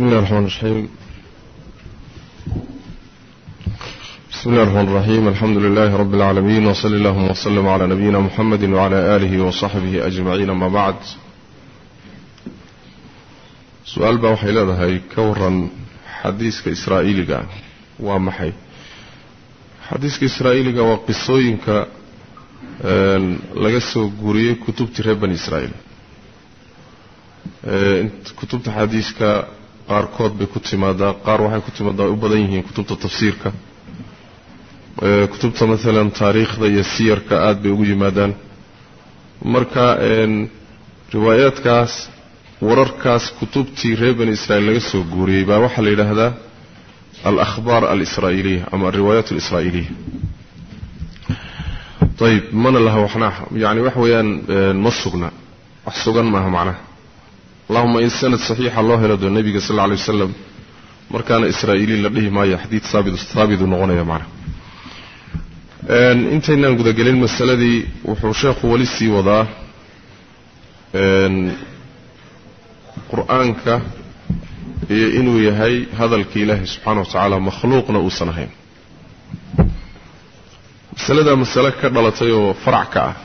بسم الله الرحمن الرحيم بسم الله الرحمن الرحيم الحمد لله رب العالمين وصلى الله وسلم على نبينا محمد وعلى آله وصحبه أجمعين ما بعد سؤال بقى وحي هاي كورا حديثك إسرائيلي ومحي حديثك إسرائيلي وقصوينك laga soo guuriyey kutubtii reer bani israa'iil kutubta xadiiska qaarkood bay ku timaadaa qaar waxay ku timaadaa ay u badan yihiin kutubta tafsiirka. Kutubta maalan taariikhda iyo siyarka aad bay ugu yimaadaan. Marka riwaayaadkaas wararkaas kutubtii reer bani israa'iil laga soo guuriyey baa waxaa la yidhaahdaa al-akhbaar al-israa'iiliya ama alriwaayaat al-israa'iiliya ayb mana laha waxnaa yani waxa weeyaan ma sugna. Wax sugan maaha macnaha allahuma in sanad saxiixa loo helo doo nebiga sal lla alay wasalam markaana israa'iiliin la dhihi maayo xadiid haabitu noqonaya macnaha intaynaan gudagelin masaladii wuxuu sheekhu weli sii wadaa qur'aanka iyo inuu yahay hadalka ilaahi subxaana wa tacaala makhluuqna uusan ahayn. Masaladaa masale ka dhalatay oo farac ka ah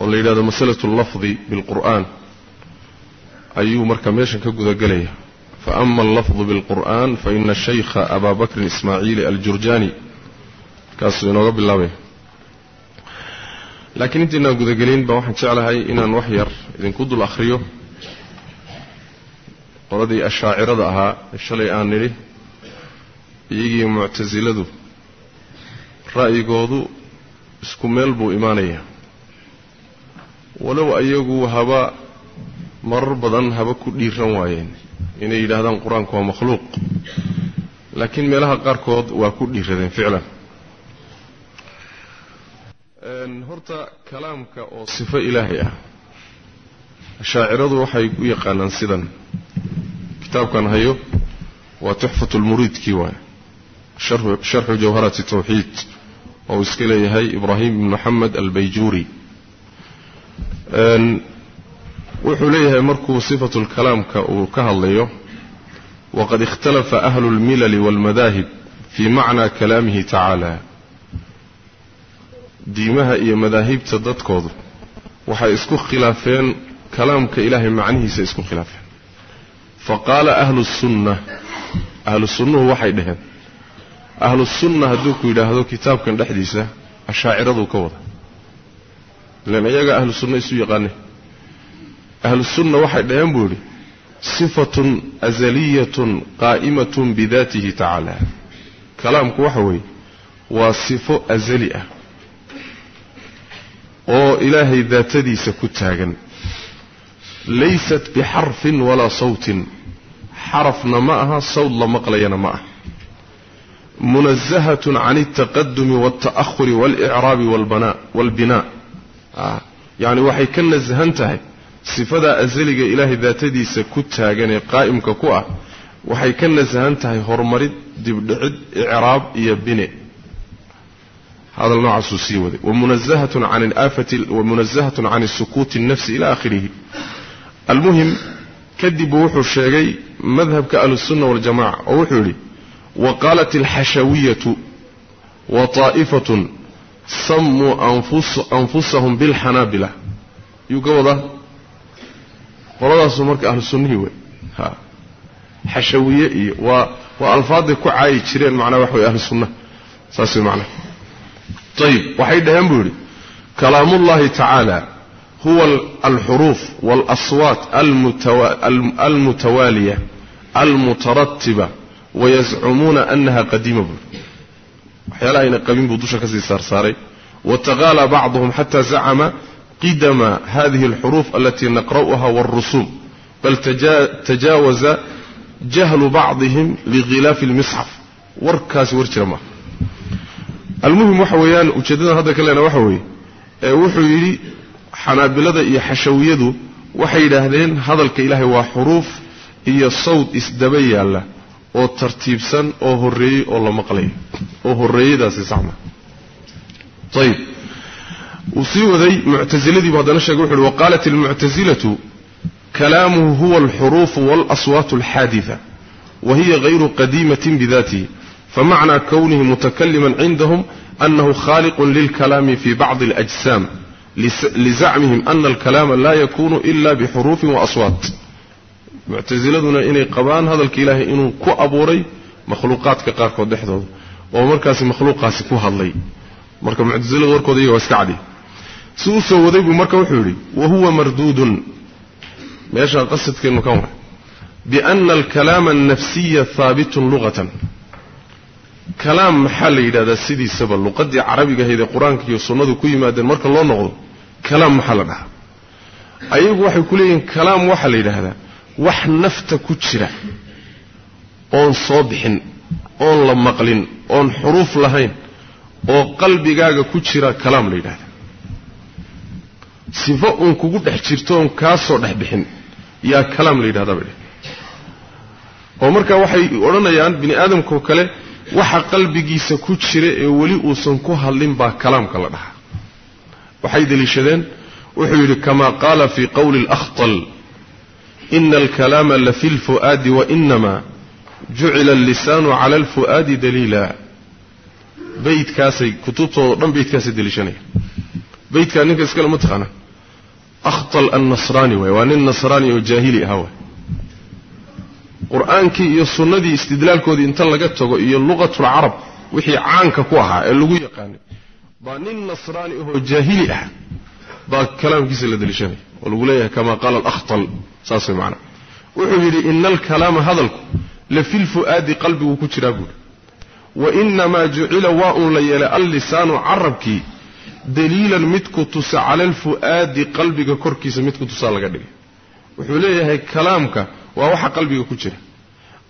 oo la yidhahdo masalatu allafdi bilqur'aan ayuu marka meeshan ka gudagelaya fa ama allafdu bilqur'aan fa ina shaykha abaa bakrin ismaaciili aljurjaani. Kaasuu inooga bilaabaya laakiin intaynaan gudagelin baa waxaan jeclahay inaan wax yar idinku dul akhriyo. Qoladii ashaacirada ahaa ee shalay aan nidhi iyagii muctasiladu ra'yigoodu isku meel buu imaanayaa walow ayagu haba marar badan haba ku dhiiran waayeen. Inay yidhaahdaan qur'aanku waa makhluuq. Laakiin meelaha qaarkood waa ku dhiiradeen ficlan. Horta kalaamka oo sifo ilaahay ah ashaaciradu waxay u yaqaanaan sidan. Kitaabkan hayo waa tuxfat lmuriidkii waay. Sharxu jawharati tawxiid oo uu iska leeyahay ibraahim ibn moxamed albayjuuri wuxuu leeyahay markuu sifatu lkalaamka uu ka hadlayo waqad ikhtalafa ahlu اlmilali wاlmadaahib fii macnaa kalaamihi tacaala. Diimaha iyo madaahibta dadkoodu waxay isku khilaafeen kalaamka ilaahay macnihiisa isku khilaafeen. Faqaala ahlu sunna ahlu sunnuhu waxay dhaheen ahlu sunna hadduu ku yidhaahdo kitaabkan dhexdiisa ashaaciraduu ka wada. Ilan iyaga ahlu sunna isu yaqaane ahlu sunna waxay dhaheen buu yidhi sifatun azaliyatun qaa'imatun bidaatihi tacaala kalaamku waxa weeye waa sifo azali ah oo ilaahay daatadiisa ku taagan. Laysat bixarfin walaa sawtin. Xarafna ma aha sawd la maqlayana ma ah munazahatun can altaqadumi walta'ahuri walicraabi waalbinaa yacni waxay ka nasahan tahay sifadaa asaliga ilaahay daatadiisa ku taagan ee qaa'imka ku ah waxay ka nasahan tahay horumarid dibdhicid icraab iyo bine. Hadal noocaasuu sii waday. Wamunazahatun can alaafati wamunazahatun can sukuuti اnnafsi ila aakhirihi. Almuhim kadib wuxuu sheegay madhabka ahlusunna waljamaca oo wuxuu yidhi waqaalat alxashawiyatu wa طaa'ifatun sammuu anfusahum bilxanaabila yuu ka wadaa qoladaasu marka ahlu sunnihii wey. Ha. Xashawiye iyo waa waa alfaaday ku caayi jireen macnaha waxa wey ahlu sunna. Saas wey macnaha ayib waxay dhaheen buu yidhi kalaamullahi tacaala huwa alxuruuf waalaswaat almutawaaliya almutaratiba wayascumuuna anaha qadiima buu waxyaala qabin buu dusha ka sii saarsaaray wataqaalaa bacduhum xata zacama qidama hadihi alxuruuf alatii naqra'uha wاlrusuum bal tajaawaza jahlu bacdihim likhilaafi اlmisxaf warkaasi war jira maaha almuhim waxa weeyaan ujeeddadan hadda ka leena waxa weeye ee wuxuu yidhi xanaabilada iyo xashawiyadu waxay yidhaahdeen hadalka ilaahay waa xuruuf iyo sawd isdaba yaalla oo tartiibsan oo wuu sii waday muctasiladiibu haddana sheegay wuxu uhi waqaalat almuctasilatu kalaamuhu huwa alxuruufu waalaswaatu alxaaditha wa hiya gayru qadiimatin bidatihi famacnaa kownihi mutakaliman cindahum anahu khaaliqun lilkalaami fi bacdi alajsaam lizacmihim ana alkalaama laa yakunu ila bixuruufin waaswaat muctasiladuna inay qabaan hadalka ilaahay inuu ku abuuray makhluuqaadka qaarkood dhexdooda oo markaasi makhluuqaasi ku hadlay. Marka muctasilada warkooda iyaga waa iska cadi si u soo waday buu marka wuxuu yidhi wa huwa marduudun. Meeshaa qasadkeennu kan waay biana alkalaama alnafsiya haabitun luqatan kalaam maxaa la yidhahdaa sidiisaba? Luqadii carabiga ahayd ee qur'aanka iyo sunnadu ku yimaadeen marka loo noqdo kalaam maxaa la dhahaa? Ayagu waxay ku leeyihiin kalaam waxaa la yidhaahdaa wax nafta ku jira oon soo bixin oon la maqlin oon xuruuf lahayn oo qalbigaaga ku jira kalaam la yidhahda sifo uun kugu dhex jirto oon kaa soo dhex bixin. Yaa kalaam la yidhahdaa bay oo marka waxay odhanayaan bini aadamkao kale waxa qalbigiisa ku jira ee weli uusan ku hadlin baa kalaamka la dhahaa. Waxay deliishadeen wuxuu yidhi kama qaala fii qowli اlakhtal ina alkalaama lafi lfu'aadi wainama jucila allisaanu cala alfu'aadi daliila. Beydkaasay kutubtooda dhan beydkaasay deliishanayaan. Beydkaa ninka iskale ma taqaana akhtal annasraani waay waa nin nasraani oo jaahili ahaa waay qur'aankii iyo sunnadii istidlaalkoodii inta laga tago iyo luqatulcarab wixii caanka ku ahaa ee lagu yaqaanay baa nin nasraani ahoo jaahili ah baa kalaamkiisa la deliishanaya oo lagu leeyahay kama qaala alakhtal saas way macnaa wuxuu yidhi ina alkalaama hadalku la fi lfu'aadi qalbiguu ku jiraa buuri wa inamaa jucila waa uun la yeelay allisaanu carabkii daliilan mid ku tusa cala alfu'aadi qalbiga korkiisa mid ku tusaa laga dhigay wuxuu leeyahay kalaamka waa waxa qalbiga ku jira.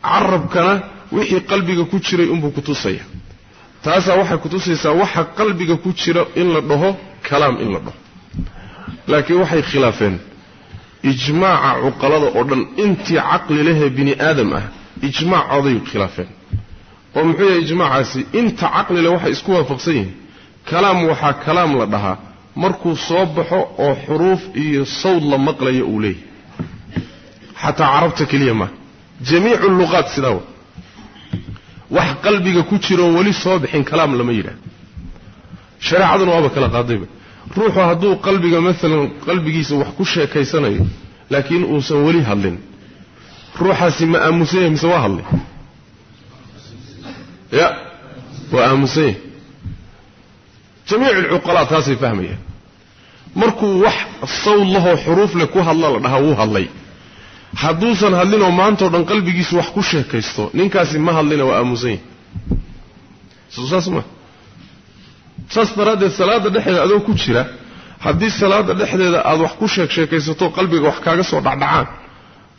Carabkana wixii qalbiga ku jiray unbuu ku tusaya. Taasaa waxay kutusaysaa waxa qalbiga ku jira in la dhaho kalaam in la dhaho. Laakiin waxay khilaafeen. Ijmaaca cuqalada oo dhan intii caqli lehee bini aadam ah ijmaacooday khilaafeen. Oo muxuu yahay ijmaacaasi? Inta caqli leh waxay isku waafaqsan yihiin kalaam waxaa kalaam la dhahaa. Markuu soo baxo oo xuruuf iyo sawd la maqlayo uu leeyahy xataa carabta keliya maaha jamiicu luqaat sidaa wa wax qalbiga ku jiroon weli soo bixin kalaam lama yidhaah. Shareecaduna waaba kala qaadayba ruuxu hadduu qalbiga maalan qalbigiisa wax ku sheekaysanayo laakiin uusan weli hadlin. Ruuxaasi ma aamusan yahay mise waa hadlay ya waa aamusan yahay jamiic alcuqalaa taasay fahmayaan markuu wax sawd lahoo xuruuf leh ku hadla la dhahaa wuu hadlay. Hadduusan hadlinoo maantao dhan qalbigiisu wax ku sheekaysto ninkaasi ma hadlina waa aamusan yahay. Soo saas ma. Saas daraaddeed salaadda dhexdeeda adoo ku jira haddii salaadda dhexdeeda aad wax ku sheek sheekaysato qalbiga wax kaaga soo dhacdhacaan.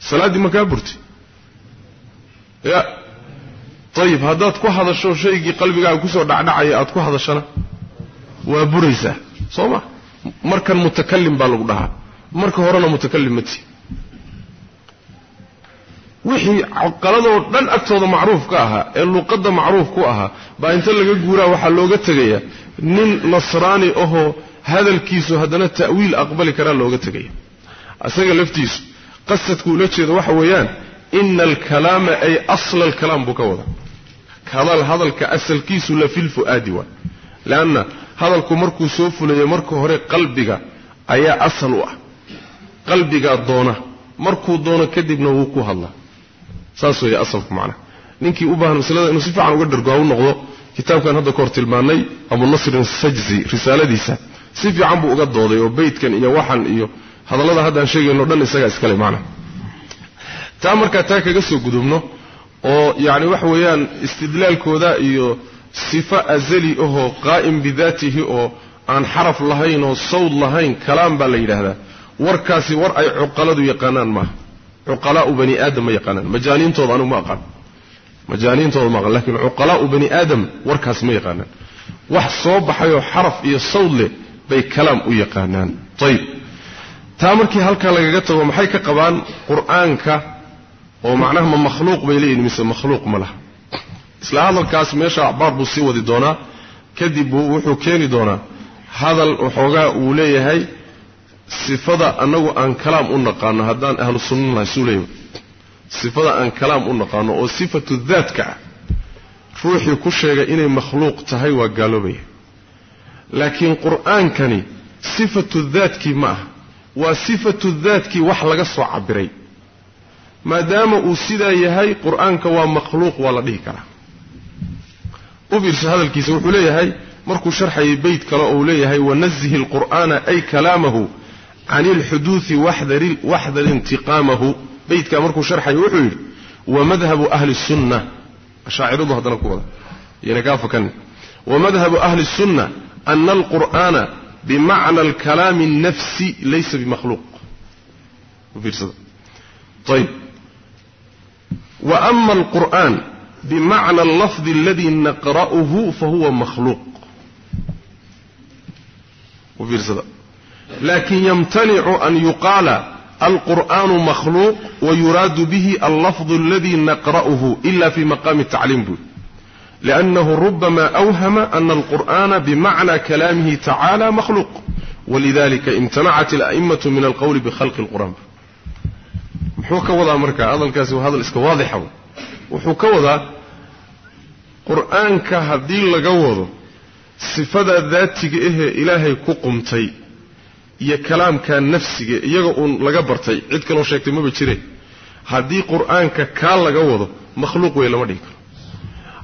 Salaaddii ma kaa burti. Ya. Ayib haddaad ku hadasho shaygii qalbigaaga ku soo dhacdhacaya aad ku hadashana waa buraysaa soo ma markan mutakalim baa lagu dhahaa. Marka horena mutakalim mati wixii qaladoo dhan agtooda macruuf ka ahaa ee luqadda macruuf ku ahaa baa inta laga guuraa waxaa looga tegayaa. Nin nasraani ahoo hadalkiisu haddana ta'wiil aqbali karaa looga tegaya isaga laftiisu qasadku ula jeedo waxa weeyaan ina alkalaama ay asla alkalaam buu ka wada hadal hadalka asalkiisu la filfu'aadi waa. Leanna hadalku markuu soo fulayo marka hore qalbiga ayaa asal u ah. Qalbigaa doona markuu doono kadibna wuu ku hadlaa saas weeye asalku macnaha ninkii u baahan masalada inuu si fiican uga dhargo ha u noqdo kitaabkan hadda kahor tilmaannay abunasrin sajzi risaaladiisa. Si fiican buu uga dooday oo beydkan iyo waxan iyo hadallada haddaan sheegayno dhan isagaa iskale macnaha taa markaa taa kaga soo gudubno oo yacni waxa weeyaan istidlaalkooda iyo sifo azali ahoo qaa'im bidaatihi oo aan xaraf lahayn oo sawd lahayn kalaam baa la yidhaahdaa. Warkaasi war ay cuqaladu yaqaanaan maaha cuqalaa'u bani aadam ma yaqaanaan. Majaaniintooda anigu ma aqaan. Majaaniintooda ma aqaan. Lakiin cuqalaa'u bani aadam warkaas ma yaqaanaan. Wax soo baxayoo xaraf iyo sawd leh bay kalaam u yaqaanaan. Ayib taa markii halkaa lagaga tago maxay ka qabaan? Qur'aanka oo macnaha ma makhluuq bay leeyihiin mise makhluuq ma laha isla hadalkaas meesha acbaar buu sii wadi doonaa kadib wuxuu keeni doonaa. Hadal waxoogaa uu leeyahay sifada annagu aan kalaam u naqaano haddaan ahlu sunna nahay suu leeyahy sifada aan kalaam u naqaano oo sifatu daatka ah ruuxii ku sheegay inay makhluuq tahay waa gaaloobaya. Laakiin qur'aankani sifatu daadkii ma aha waa sifatu daadkii wax laga soo cabiray maadaama uu sidaa yahay qur'aanka waa makhluuq waa la dhihi karaa u fiirsa hadalkiisa wuxuu leeyahay markuu sharxayay beyt kale oo uu leeyahay wanazihi alqur'aana ay kalaamahu can ilxuduudi waxdar intiqaamahu beytkaa markuu sharxayo wuxuu yidhi wamadhabu ahli sunna ashaaciradu haddana ku wada yana kaa fakan wamadhabu ahli sunna ana alqur'aana bimacna alkalaami الnafsi laysa bimakhluuq ufiirsada ayb وأما القرآن بمعنى اللفظ الذي نقرأه فهو مخلوق وفيرسدا لكن يمتنع أن يقال القرآن مخلوق ويراد به اللفظ الذي نقرأه إلا في مقام التعليم به لأنه ربما أوهم أن القرآن بمعنى كلامه تعالى مخلوق ولذلك امتنعت الأئمة من القول بخلق القرآن muxuu ka wadaa marka hadalkaasi waa hadal iska waadixa wuxuu ka wadaa qur'aanka haddii laga wado sifada daatiga ahee ilaahay ku qumtay iyo kalaamka nafsiga iyaga uun laga bartay cid kaloo sheegtay maba jire. Haddii qur'aanka kaa laga wado makhluuq wey lama dhihi karo.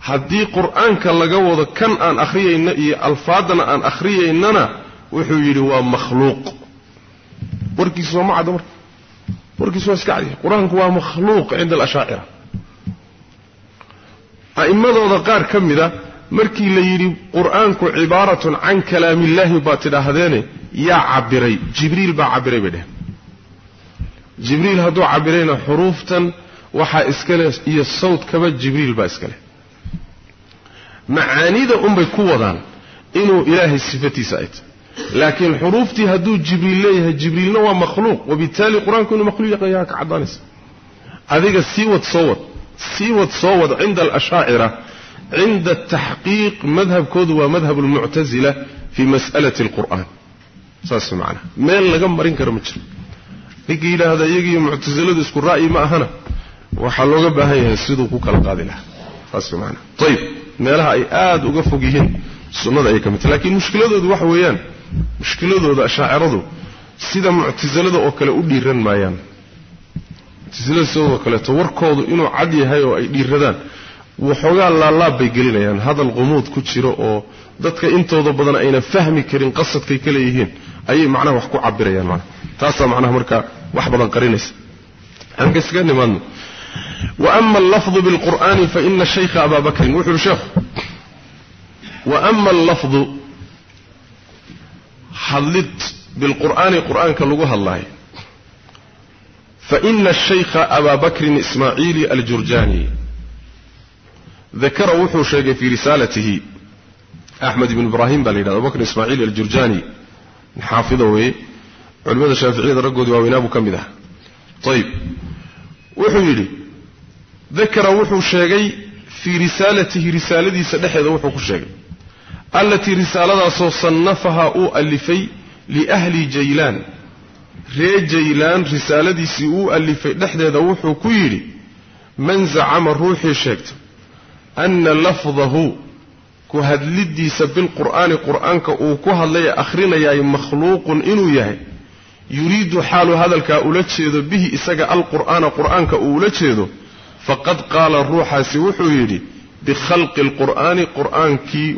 Haddii qur'aanka laga wado kan aan akhriyayna iyo alfaadana aan akhriyaynana wuxuu yidhi waa makhluuq. Warkiisu sooma caddo marka? Warkiisu waa iska cadiya. Qur'aanku waa makhluuq cinda alashaacira a'immadooda qaar ka mida markii la yidhi qur'aanku cibaaratun can kalaamillaahi baad tidhaahdeene yaa cabbiray jibriil baa cabbiray bay dheheen jibriil hadduu cabbirayna xuruuftan waxaa iskale iyo sawdkaba jibriil baa iskale macaanida unbay ku wadaan inuu ilaahay sifatiisa ay tahay laakiin xuruuftii hadduu jibriil leeyahay jibriilna waa makhluuq. Wabittaali qur'aanku inuu makhluuq yahay ka caddaanaysa. Adiga sii wad soo wad sii wad soo wad cinda alashaacira cinda ataxqiiq madhabkoodu waa madhab almuctasila fii mas'alati alqur'aan. Saas macnaha meel laga marin karo ma jiro. Ninkii yidhaahda iyagiiyo muctasiladu isku ra'yi ma ahana waxaa looga baahan yahay siduu ku kala qaadi lahaa. Saas macnaha ayib meelaha ay aada uga fog yihiin sunnada ay ka mid tahay. Lakiin mushkiladoodu waxa weeyaan. Mushkiladooda ashaaciradu sida muctasilada oo kale u dhiiran maayaan muctasilada sidoo kaleeto warkoodu inuu cad yahay oo ay dhiiradaan waxoogaa laalaab bay gelinayaan hadal qumuud ku jiro oo dadka intooda badan ayna fahmi karin qasadkay ka leeyihiin ayay macnaha wax ku cabirayaan macnaha taasaa macnaha markaa wax badan qarinaysa aan ka iskaga nimaadno وأما اللفظ بالقرآن فإن الشيخ أبا بكر وحر شيخ وأما اللفظ حلت بالقرآن قرآن كاللغة الله فإن الشيخ أبا بكر إسماعيل الجرجاني ذكر وحو شيخ في رسالته أحمد بن إبراهيم بالإله أبو بكر إسماعيل الجرجاني حافظه علماء الشافعية رقود ووينابه كم ذا طيب وحو يلي ذكر وحو شيخي في رسالته رسالتي سدحه وحو كشيخي التي رسالة صنفها أو ألفي لأهل جيلان ري جيلان رسالة سيئو ألفي نحن دوحو كيري من زعم الروح شكت أن لفظه كهد لدي سب القرآن قرآنك أو كهد لي أخرين يا مخلوق إنو يهي يريد حال هذا الكاولتشيذ به إساق القرآن قرآنك أولتشيذ فقد قال الروح سيوحو يري بخلق القرآن قرآن كي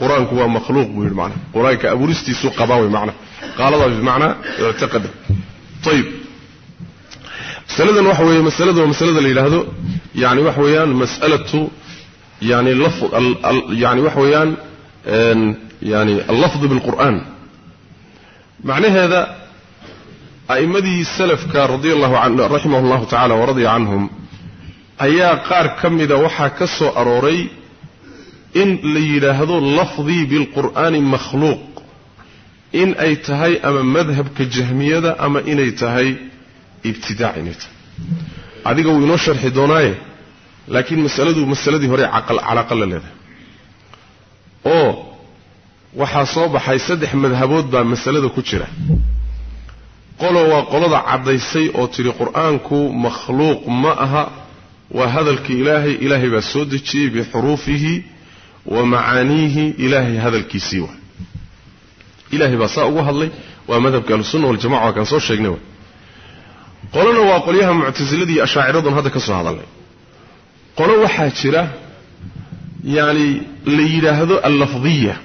ومخلوق بو قرآن كي ومخلوق بو المعنى قرآن كأبورستي سوق قباوي معنى قال الله بمعنى اعتقد طيب مسألة وحوية مسألة ومسألة اللي هذا يعني وحويان مسألة يعني اللفظ يعني وحويان يعني اللفظ بالقرآن معنى هذا أئمدي السلف رضي الله عنه رحمه الله تعالى ورضي عنهم ayaa qaar ka mida waxaa ka soo arooray in la yidhaahdo lafdii bilqur'aani makhluuq. In ay tahay ama madhabka jahmiyada ama inay tahay ibtidaac inay tahay. Adiga wuu inoo sharxi doonaaye laakiin masaladu masaladii hore calaaqa la leedahay. Oo waxaa soo baxay saddex madhabood baa masalada ku jira. Qolo waa qolada caddaysay oo tidhi qur'aanku makhluuq ma aha waa hadalkii ilaahay ilaahay baa soo dejiyey bixuruufihi wa macaaniihi ilaahay hadalkiisii wa ilaahay baa saa ugu hadlay waa madhabka ahlusunna waljamaca waa kaan soo sheegnay wa qolona waa qolyaha muctasiladii iyo ashaaciradun hadda ka soo hadalnay qolo waxaa jira yacni la yidhaahdo allafdiya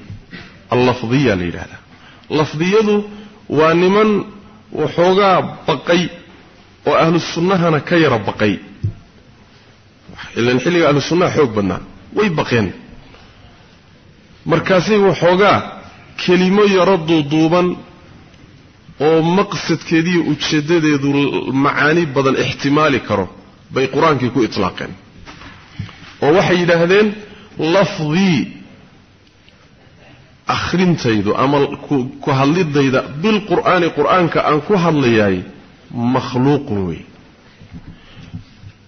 allafdiya la yidhahdaa lafdiyadu waa niman waxoogaa baqay oo ahlu sunnahana ka yara baqay. Ilan markaasay waxoogaa kelimo yaro duuduuban oo maqsadkeediiyo ujeeddadeedu macaani badan ixtimaali karo bay qur'aankii ku itlaaqeen. Oo waxay yidhaahdeen lafdii akhrintaydu ama ku hadlidayda bilqur'aani qur'aanka aan ku hadlayaay makhluuqun wey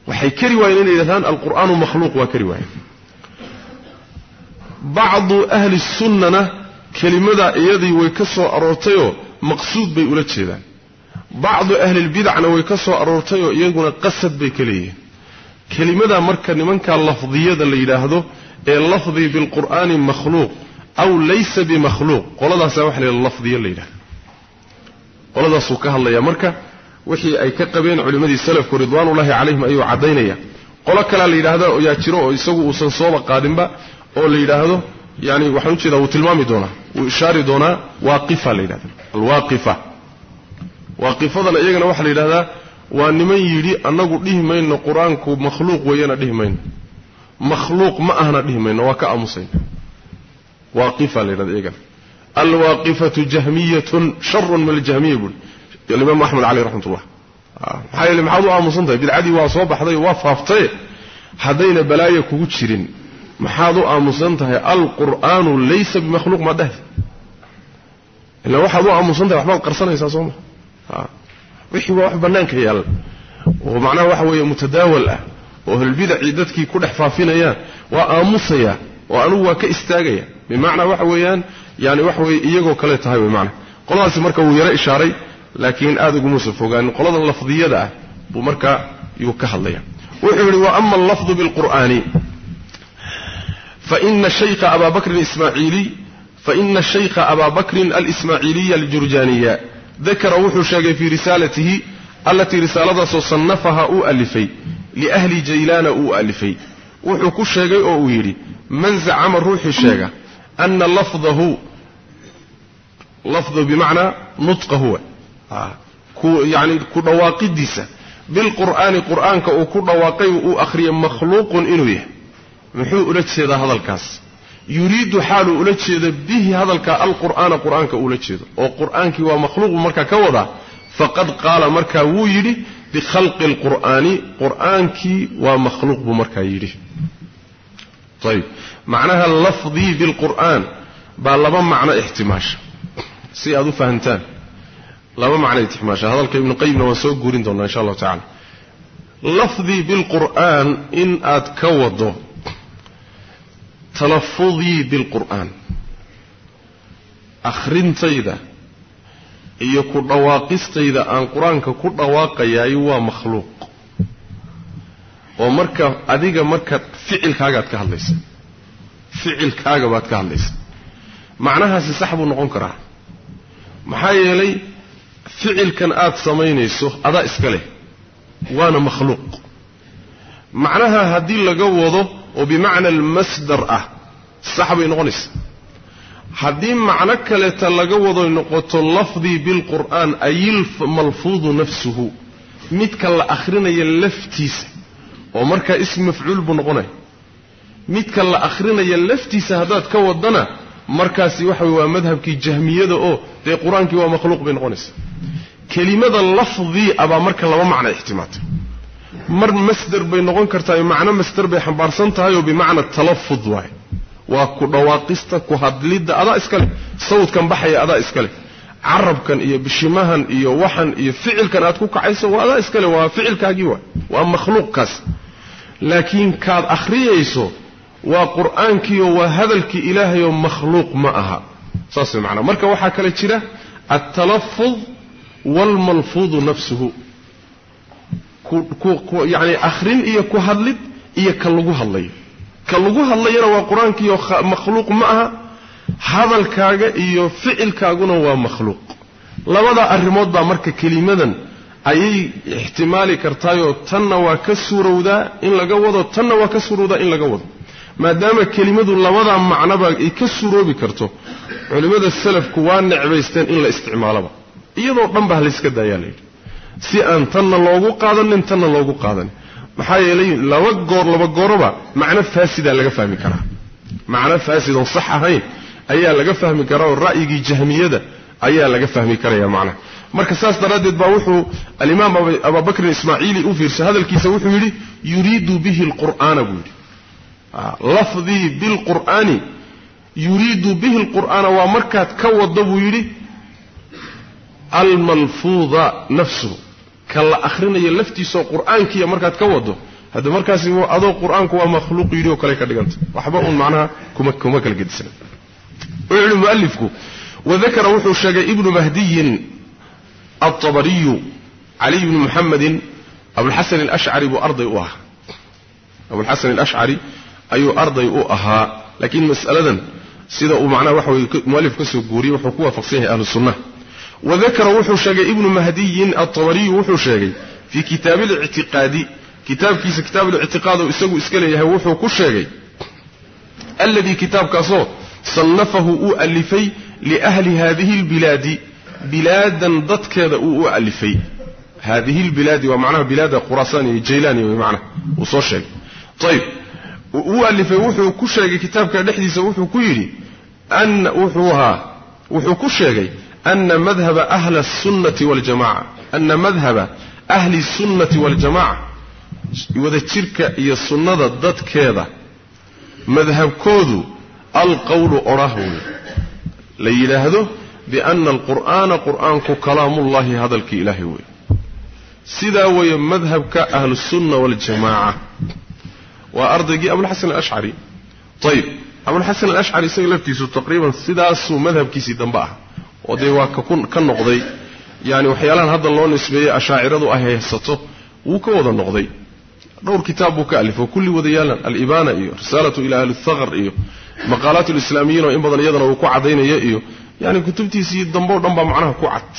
waxay kari waayeen inay yidhahdaan alqur'aanu makhluuq waa kari waayeen bacdu ahli sunnana kelimadaa iyadii way ka soo aroortayoo maqsuud bay ula jeedaan. Bacdu ahlilbidacna way ka soo aroortayoo iyaguna qasad bay ka leeyihiin. Kelimadaa marka nimankaa lafdiyada la yidhaahdo ee lafdii bilqur'aani makhluuq aw laysa bimakhluuq qoladaasaa waxa la lafdiya la yidhahda qoladaasuu ka hadlayaa. Marka wixii ay ka qabeen culimmadii salafku ridwaanullaahi calayhim ayuu caddaynaya. Qolo kalea la yidhaahda yaa jiro oo isagu uusan sooba qaadinba oo la yidhaahdo yani waxaan u jeedaa wuu tilmaami doonaa wuu ishaari doonaa waaqifa la yidhahda alwaaqifa. Waaqifadana iyagana waxaa la yidhahdaa waa niman yidhi annagu dhihi mayno qur'aanku makhluuq weeyana dhihi mayno. Makhluuq ma ahna dhihi mayno waa ka aamusayna waaqifa la yidhahda iyagana. Alwaaqifatu jahmiyatun sharun min aljahmiya buuri alimaam axmed caleyh raxmat ullah maxaa yeele maxaad u aamusan tahay? Bidcadii waa soo baxday waa faaftaye haddayna balaaya kugu jirin maxaad u aamusan tahay alqur'aanu laysa bimakhluuq maa dhahdi. Ila waxaad u aamusan tahay waxbaad qarsanaysaa soo ma? Wixii waa wax bannaanka yaalla. Oo macnaha waxa weeye mutadaawal ah oo ahlulbidacii dadkii ku dhex faafinayaan waa aamusaya oo anugu waa ka istaagaya. Bimacnaa waxa weeyaan yani waxa weye iyagoo kale tahay wey macna qoladaasi marka wuu yaro ishaaray laakiin aad ugumuusa fogaanin qolada lafdiyada ah buu markaa yuu ka hadlaya wuxuu yidhi wa ama allafdu bilqur'aani faina shaykha aba bakrin ismaaciiliy faina shaykha abaa bakrin aljurjaaniya dakara wuxuu sheegay fii risaalatihi allatii risaaladaasoo sannafaha uu alifay liahli jaylaana uu alifay wuxuu ku sheegay oo uu yidhi man zacama ruuxii sheega ana lafdahu lafdu bimacnaa nutqahu yani ku dhawaaqidiisa. Bilqur'aani qur'aanka uu ku dhawaaqay uu akhriyay makhluuqun inuu yahay muxuu ula jeedaa hadalkaas? Yuriidu xaaluu ula jeeda bihi hadalka alqur'aana qur'aanka uula jeedo. Oo qur'aankii waa makhluuq buu markaa ka wadaa faqad qaala markaa wuu yidhi bikhalqi alqur'aani qur'aankii waa makhluuq buu markaa yidhi. Ayb macnaha lafdii bilqur'aan baa laba macno ixtimaasha si aad u fahantaan laba macno ixtimaasha hadalka ibnu qayimna waan soo guurin doonaa insha allahu tacala lafdii bilqur'aan in aad ka wado talafudii bilqur'aan. Akhrintayda iyo ku dhawaaqistayda aan qur'aanka ku dhawaaqayaay waa makhluuq. Oo marka adiga marka ficilkaagaad ka hadlaysa. Ficilkaaga baad ka hadlaysa. Macnahaasi sax buu noqon karaa. Maxaa yeelay ficilkan aad samaynayso adaa iska leh waana makhluuq. Macnaha haddii laga wado oo bimacna almasdar ah sax bay noqonaysaa haddii macno kaleeta laga wado noqoto lafdii bilqur'aan ayilmalfuudu nafsuhu midka la akhrinaya laftiisa oo markaa ism mafcuul buu noqonaya midka la akhrinaya laftiisa haddaad ka wadana markaasi waxa waa madhabkii jahmiyada oo dee qur'aankii waa makhluuq bay noqonaysaa kelimada lafdii abaa marka laba macno ixtimaatay mar masder bay noqon kartaa macno masder bay xambaarsan tahay oo bimacna talafud waay. Waa ku dhawaaqista ku hadlidda adaa iska leh. Sawdkan baxaya adaa iska leh. Carabkan iyo bishimahan iyo waxan iyo ficilkan aad ku kacayso waa adaa iska leh waa ficilkaagii waay. Waa makhluuqkaas. Laakiin kaad akhriyayso waa qur'aankiioo waa hadalkii ilaahayoo makhluuq ma aha. Saas way macnaa. Marka waxaa kale jira altalafud waalmalfuudu nafsuhu yani akhrin iyo ku hadlid iyo ka lagu hadlayo ka lagu hadlayana waa qur'aankiiyo makhluuq ma aha hadalkaaga iyo ficilkaaguna waa makhluuq. Labada arrimood baa marka kelimadan ayay ixtimaali kartaayoo tanna waa ka suurowdaa in laga wado tanna waa ka suurowdaa in laga wado. Maadaama kelimadu labadaa macnoba ay ka suuroobi karto culimmada salafku waa necbaysteen in la isticmaaloba iyadoo dhan ba halayska daayaa layidhi si aan tanna loogu qaadanin tanna loogu qaadanin maxaa yeelay laba goor laba gooroba macno faasidaa laga fahmi karaa. Macno faasidoon sax ahayn ayaa laga fahmi karaa oo ra'yigii jahmiyada ayaa laga fahmi karaya macnaha marka saas daraaddeed baa wuxuu alimaam abubakrin ismaaciili u fiirsay. Hadalkiisa wuxuu yidhi yuriidu bihi alqur'aana buu yidhi. Lafdii bilqur'aani yuriidu bihi alqur'aana waa markaad ka wado buu yidhi almalfuuda nafsuhu ka la akhrinayo laftiisaoo qur'aankiiya markaad ka wado hadda markaasi adoo qur'aanku waa makhluuq yidhi oo kale ka dhiganta. Waxba uun macnaha kuma kala gedisana wuxuu yihi mualifku wadakara wuxuu sheegay ibnu mahdiyin alطabariyu caliy bni muxamedin abulxasan alashcari buu arday u ahaa. Abulxasan alashcari ayuu arday u ahaa laakiin mas'aladan sida uu macnaha waxa weye mualif ka soo guuriyey wuxuu ku waafaqsan yahay ahlu wadakara wuxuu sheegay ibnu mahdiyin atabariyu wuxuu sheegay fii kitaabi lictiqaadi kitaabkiisa kitaabulictiqaad oo isagu iska leeyahay wuxuu ku sheegay alladii kitaabkaasoo sannafahu uu alifay liahli haadihi lbilaadi bilaadan dadkeeda uu u alifay haadihi lbilaadi waa macnaha bilaada qurasaaniyo jaylaaniya way macnaha uu soo sheegay ayb uu alifay wuxuu ku sheegay kitaabka dhexdiisa wuxuu ku yidhi wuxuu ku sheegay أن مذهب أهل السنة والجماعة أن مذهب أهل السنة والجماعة wada iyo sunnada dadkeeda madhabkoodu alqowlu odhah wey la yidhaahdo bianna alqur'aana qur'aanku kalaamullaahi hadalkii ilaahay wey sidaa weeye madhabka ahlusunna waljamaaca waa ardaygii abulxasan alashcari ayib abulxasan alashcari isaga laftiisu taqriiban sidaasuu madhabkiisii dambe ah oo dee waa ka noqday. Yani waxyaalahan hadda loo nisbeeyey ashaaciradu ay haysato wuu ka wada noqday. Dhowr kitaab buu ka alifo. Kulli wada yaalan alibaana iyo risaalatu ila ahli thaqr iyo maqaalaat lislaamiyiin oo in badan iyadana uu ku caddaynaya iyo yani kutubtiisii dambe o dhan baa macnaha ku cad.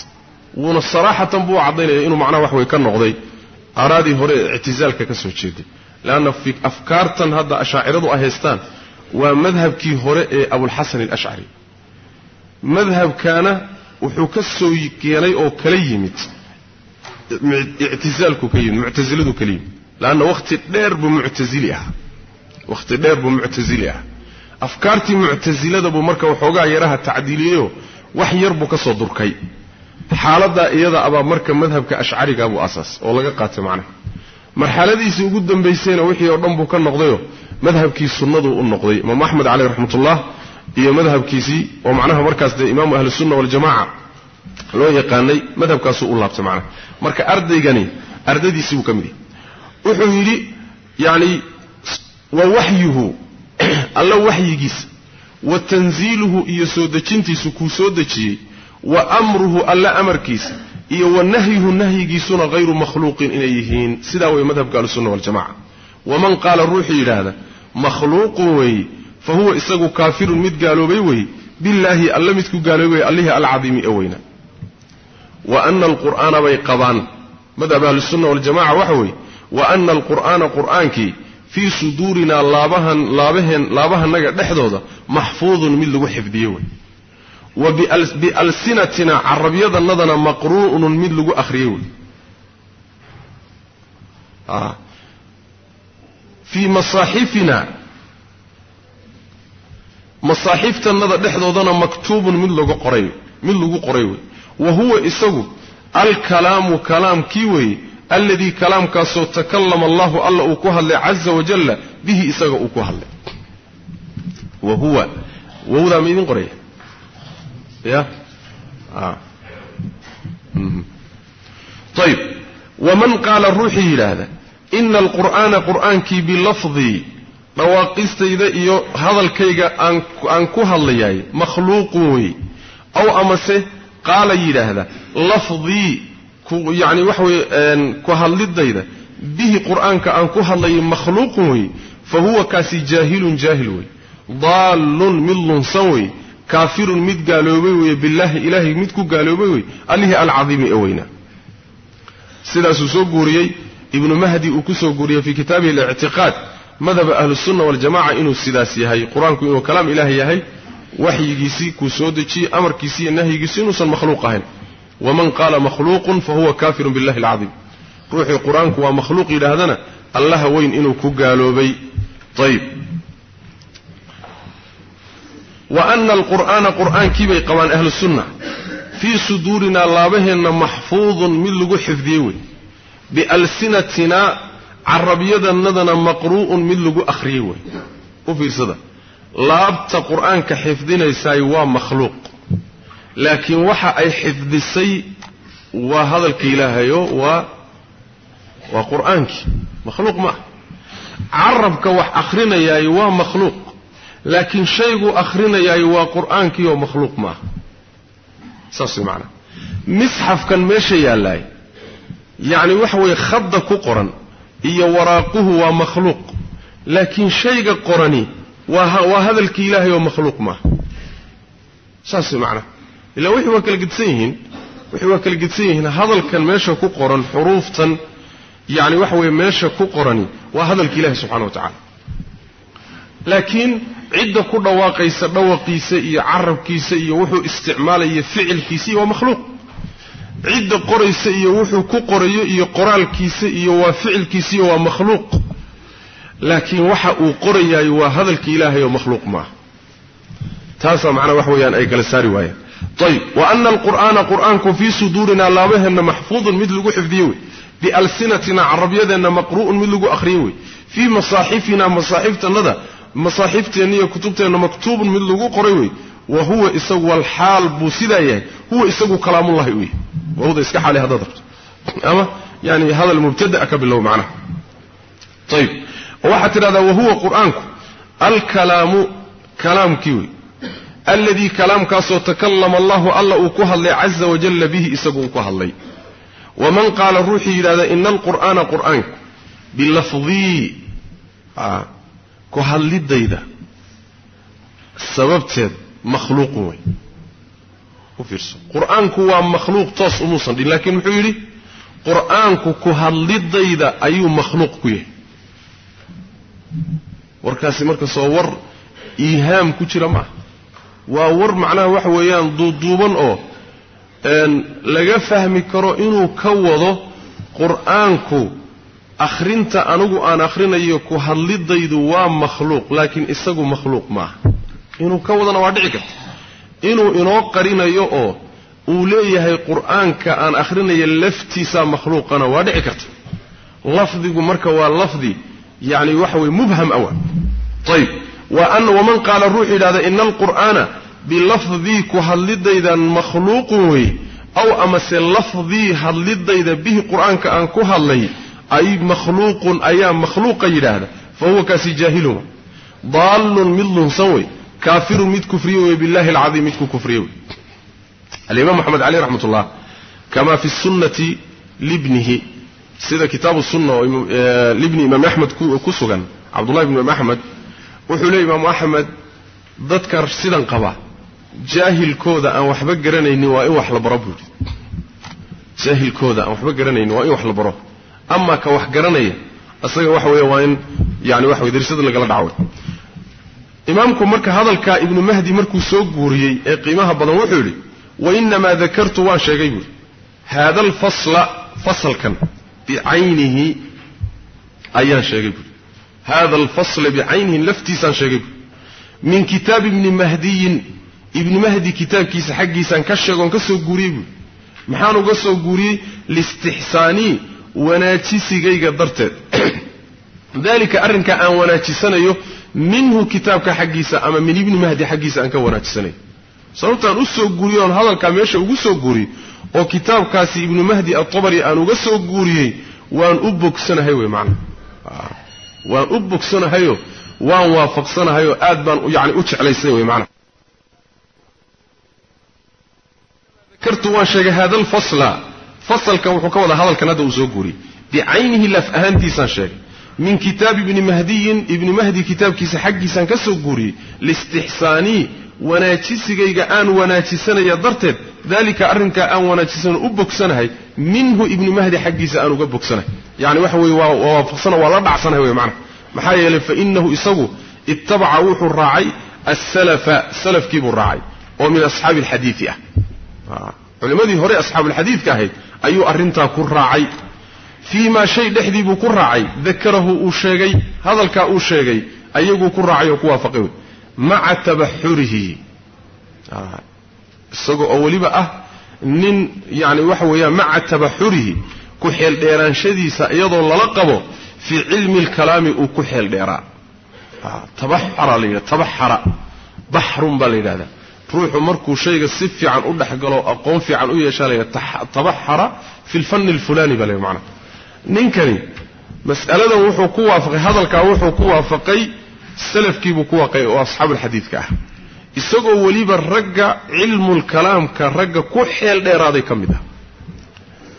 Wuuna saraaxatan buu caddaynaya inuu macnaha wax way ka noqday. Aaraadii hore ee ictisaalka ka soo jeeday leanna afkaartan hadda ashaaciradu ay haystaan waa madhabkii hore ee abulxasan alashcari madhabkaana wuxuu ka soo keenay oo kala yimid. Ictisaalku ka yimid muctasiladu kala yimid. Leanna wakhti dheer buu muctasili ahaa wakhti dheer buu muctasili ahaa afkaartii muctasilada buu marka waxoogaa yaraha tacdiiliyeyoo wax yar buu ka soo durkay. Xaaladdaa iyada abaa marka madhabka ashcariga buu asaas oo laga qaatay macnaha. Marxaladiisii ugu dambaysayna wixii oo dhan buu ka noqdayoo madhabkii sunnaduu u noqday. Imaam axmed caleyh raxmatullah iyo madhabkiisii oo macnaha markaas dee imaamu ahlisunna waljamaca loo yaqaanay madhabkaasuu u laabtay macnaha. Marka ardaygani ardadiisii buu ka mid yahay. Wuxuu yidhi yacni wa waxyuhu alla waxyigiisa wa tanziiluhu iyo soo dejintiisu kuu soo dejiyey wa amruhu alla amarkiisa iyo wa nahyuhu nahyigiisuna hayru makhluuqin inay yihiin. Sidaa weeye madhabka ahlusunna waljamaca waman qaala ruuxii yidhaahda makhluuqun weeye fa huwa isagu kaafirun mid gaaloobay weeye billaahi alla midku gaaloobay weye allihii alcadiimi ee weynaa wa ana alqur'aana bay qabaan. Madhab ahlusunna waljamaca waxa weeye wa ana alqur'aana qur'aankii fii suduurinaa laabahan laabaheen laabahanaga dhexdooda maxfuudun mid lagu xifdiye wey. Wa bialsinatina carabyadanadana maqru'nun mid lagu akhriyey wey. Fii masaaxifina masaaxiiftannada dhexdoodana maktuubun mid lagu qoray mid lagu qoray wey. Wa huwa isagu alkalaamu kalaamkii weeye alladii kalaamkaasoo takallama allahu alla uu ku hadlay caza wajalla bihi isaga uu ku hadlay. Wa huwa wowdaa ma idin qoraya? Ya? Ayib waman qaala ruuxii yidhaahda ina alqur'aana qur'aankii bilafdii dhawaaqistayda iyo hadalkayga aan ku hadlayaay makhluuqun wey aw amase qaala yidhaahda lafdii yani waxa weye ku hadlidayda bihi qur'aanka aan ku hadlayay makhluuqun wey fa huwa kaasi jaahilun jaahil wey daallun mid lunsan wey kaafirun mid gaaloobay weye billaahi ilaahay mid ku gaaloobay wey allihii alcadiimi ee weynaa sidaasuu soo guuriyey ibnu mahdi uu ku soo guuriyey fii kitaabihi alictiqaad madhaba ahlusunna waljamaca inuu sidaas yahay qur'aanku inuu kalaam ilaah yahay waxyigiisii kuu soo dejiyey amarkiisii iyo nahyigiisii inuusan makhluuq ahayn. Waman qaala makhluuqun fa huwa kaafirun billahi alcadiim. Ruuxii qur'aanku waa makhluuq yidhaahdana allaha weyn inuu ku gaaloobay. Ayb wa ana alqur'aana qur'aankii bay qabaan ahlu sunna. Fii suduurinaa laabaheenna maxfuudun mid lagu xifdiyey wey bialsinatinaa carabyadanadana maqruu'un mid lagu akhriyey wey. U fiirsada. Laabta qur'aanka xifdinaysaay waa makhluuq. Laakiin waxa ay xifdisay waa hadalka ilaahayo waa waa qur'aankii makhluuq ma ah carabka wax akhrinayaay waa makhluuq. Laakiin shayguu akhrinayaay waa qur'aankii makhluuq ma ah saas way macanaha misxafkan meesha yaallaay. Yacni waxa weeye khadda ku qoran iyo waraaquhu waa makhluuq. Laakiin shayga qorani waa hadalkii ilaahay oo makhluuq maaha saas way macanaha ilaa wixii waa kala gedsan yihiin wixii waa kala gedsan yihiin hadalkan meesha ku qoran xuruuftan yacni waxa weeye meesha ku qorani waa hadalka ilahi subxana wa tacala laakiin cidda ku dhawaaqaysa dhawaqiisa iyo carabkiisa iyo wuxuu isticmaalaya ficilkiisa iyo waa makhluuq cidda qoraysa iyo wuxuu ku qorayo iyo qoraalkiisa iyo waa ficilkiisa iyo waa makhluuq. Laakiin waxa uu qorayaay waa hadalka ilaahay oo makhluuq maaha taasaa macnaa wax weeyaan ay kala saari waayeen. Ayb wa ana alqur'aana qur'aanku fii suduurinaa laabaheenna maxfuudun mid lagu xifdiye wey. Bialsinatina carabyadeenna maqru'un mid lagu akhriye wey. Fii masaaxifina masaaxiftannada masaaxifteenna iyo kutubteenna maktuubun mid lagu qoray wey. Wa huwa isagu walxaal buu sidaa yahay. Huwa isagu kalaamullahi u yahay wawda iska xaali haddaad rabto. Ama yani hadal mubtada'a ka bilow macnaha. Ayib waxaad tidhahdaa wahuwa qur'aanku alkalaamu kalaamkii wey. Alladii kalaamkaasoo takallama allahu alla uu ku hadlay caza wajalla bihi isagu uu ku hadlay. Waman qaala ruuxii yidhahda ina alqur'aana qur'aanku bilafdii ku hadlidayda sababteed makhluuqun wey u fiirso. Qur'aanku waa makhluuq toos umuusan dhin laakiin muxuu yidhi? Qur'aanku ku hadlidayda ayuu makhluuq ku yahay. Warkaasi marka soo war iihaam ku jira ma ah waa war macnaha waxa weeyaan duuduuban oo laga fahmi karo inuu ka wado qur'aanku. Akhrinta anigu aan akhrinayo ku hadlidaydu waa makhluuq laakiin isagu makhluuq maaha inuu ka wadana waa dhici karta inuu inoo qarinayo oo uu leeyahay qur'aanka aan akhrinayo laftiisaa makhluuqana waa dhici karta. Lafdigu marka waa lafdi yacni waxa weye mubham awa. Ayib waman qaala ruux yidhahda ina alqur'aana bilafdii ku hadlidaydan makhluuqun wey aw amase lafdii hadlidayda bihi qur'aanka aan ku hadlay ay makhluuqun ayaa makhluuqa yidhaahda fa huwa kaasi jaahilun. Daallun mid lunsan wey kaafirun mid kufriye wey billahi alcadiim mid ku kufriye wey alimaam maxamed cali raxmat ullah kama fi sunnati libnihi sida kitaabu sunna oo libni imaam axmed ku sugan cabdullahi bn imaam axmed wuxuu leey imaamu axmed dadka sidan qaba jaahilkooda aan waxba garanaynin waa in wax la baro buuhi jaahilkooda aan waxba garanaynin waa in wax la baro. Ama ka wax garanaya isaga waxa weeye waa in yani waxa wey darsada lagala dhacway imaamku marka hadalkaa ibnu mahdi markuu soo guuriyey ee qiimaha badan wuxuu yidhi wainamaa dakartu waan sheegay buuhi haada alfasla fasalkan bicaynihi ayaan sheegay buuhi hada alfasla bicaynihi laftiisaan sheegay buui min kitaabi ibni mahdiyin ibni mahdi kitaabkiisa xaggiisaan ka sheegoon ka soo guuriyey buui maxaan uga soo guuriyey? Liistixsaanii wanaajisigayga darteed. Dalika arrinkaa aan wanaajisanayo minhu kitaabka xaggiisa ama min ibni mahdi xaggiisa aan ka wanaajisanayo sababtaan u soo guuriyey oon hadalkaa meesha ugu soo guuriyey oo kitaabkaasi ibnu mahdi atabari aan uga soo guuriyey waan u bogsanahay wey macnaha waan u bogsanahayo waan waafaqsanahay oo aad baan yani u jeclaysay wey macnaha dakartu waan sheegay hada alfasla fasalkan wuxuu ka wadaa hadalkan hadda uu soo guuriyey. Bicaynihi laf ahaantiisaan sheegay min kitaabi ibni mahdiyin ibni mahdi kitaabkiisa xaggiisaan ka soo guuriyey liistixsaanii wanaajisigayga aan wanaajisanaya darteed daalika arrinkaa aan wanaajisano u bogsanahay minhu ibni mahdi xaggiisa aan uga bogsanahay. Yani waxa weye waa waafaqsana waa la dhacsanahay wey macnaha. Maxaa yeelay fa inahu isagu ittabaca wuxuu raacay asalafa salafkiibuu raacay oo min asxaabi alxadiidi ah. Culimmadii hore asxaabuulxadiidka ahayd ayuu arrintaa ku raacay fii maa shay dhexdii buu ku raacay dakarahu uu sheegay hadalkaa uu sheegay ayaguu ku raacay oo ku waafaqay. Wey maca tabaxurihi. Isaga oo weliba ah nin yani waxa weeyaan maca tabaxurihi ku xeeldheeraanshadiisa iyadoo lala qabo fii cilmi alkalaami uu ku xeeldheeraa tabaxara la yidhahda tabaxara. Baxrun baa la yidhahdaa. Ruuxu markuu shayga si fiican u dhexgalo aqoon fiican u yeeshaa la yidhahda tabaxara fi lfanni alfulani baa la yidhahda macnaha ninkani mas'aladan wuxuu ku waafaqay hadalkaa wuxuu ku waafaqay salafkiibuu ku waafaqay oo asxaabuulxadiidka ah. Isagoo weliba ragga cilmulkalaamka ragga ku xeel dheeraaday ka mid ah.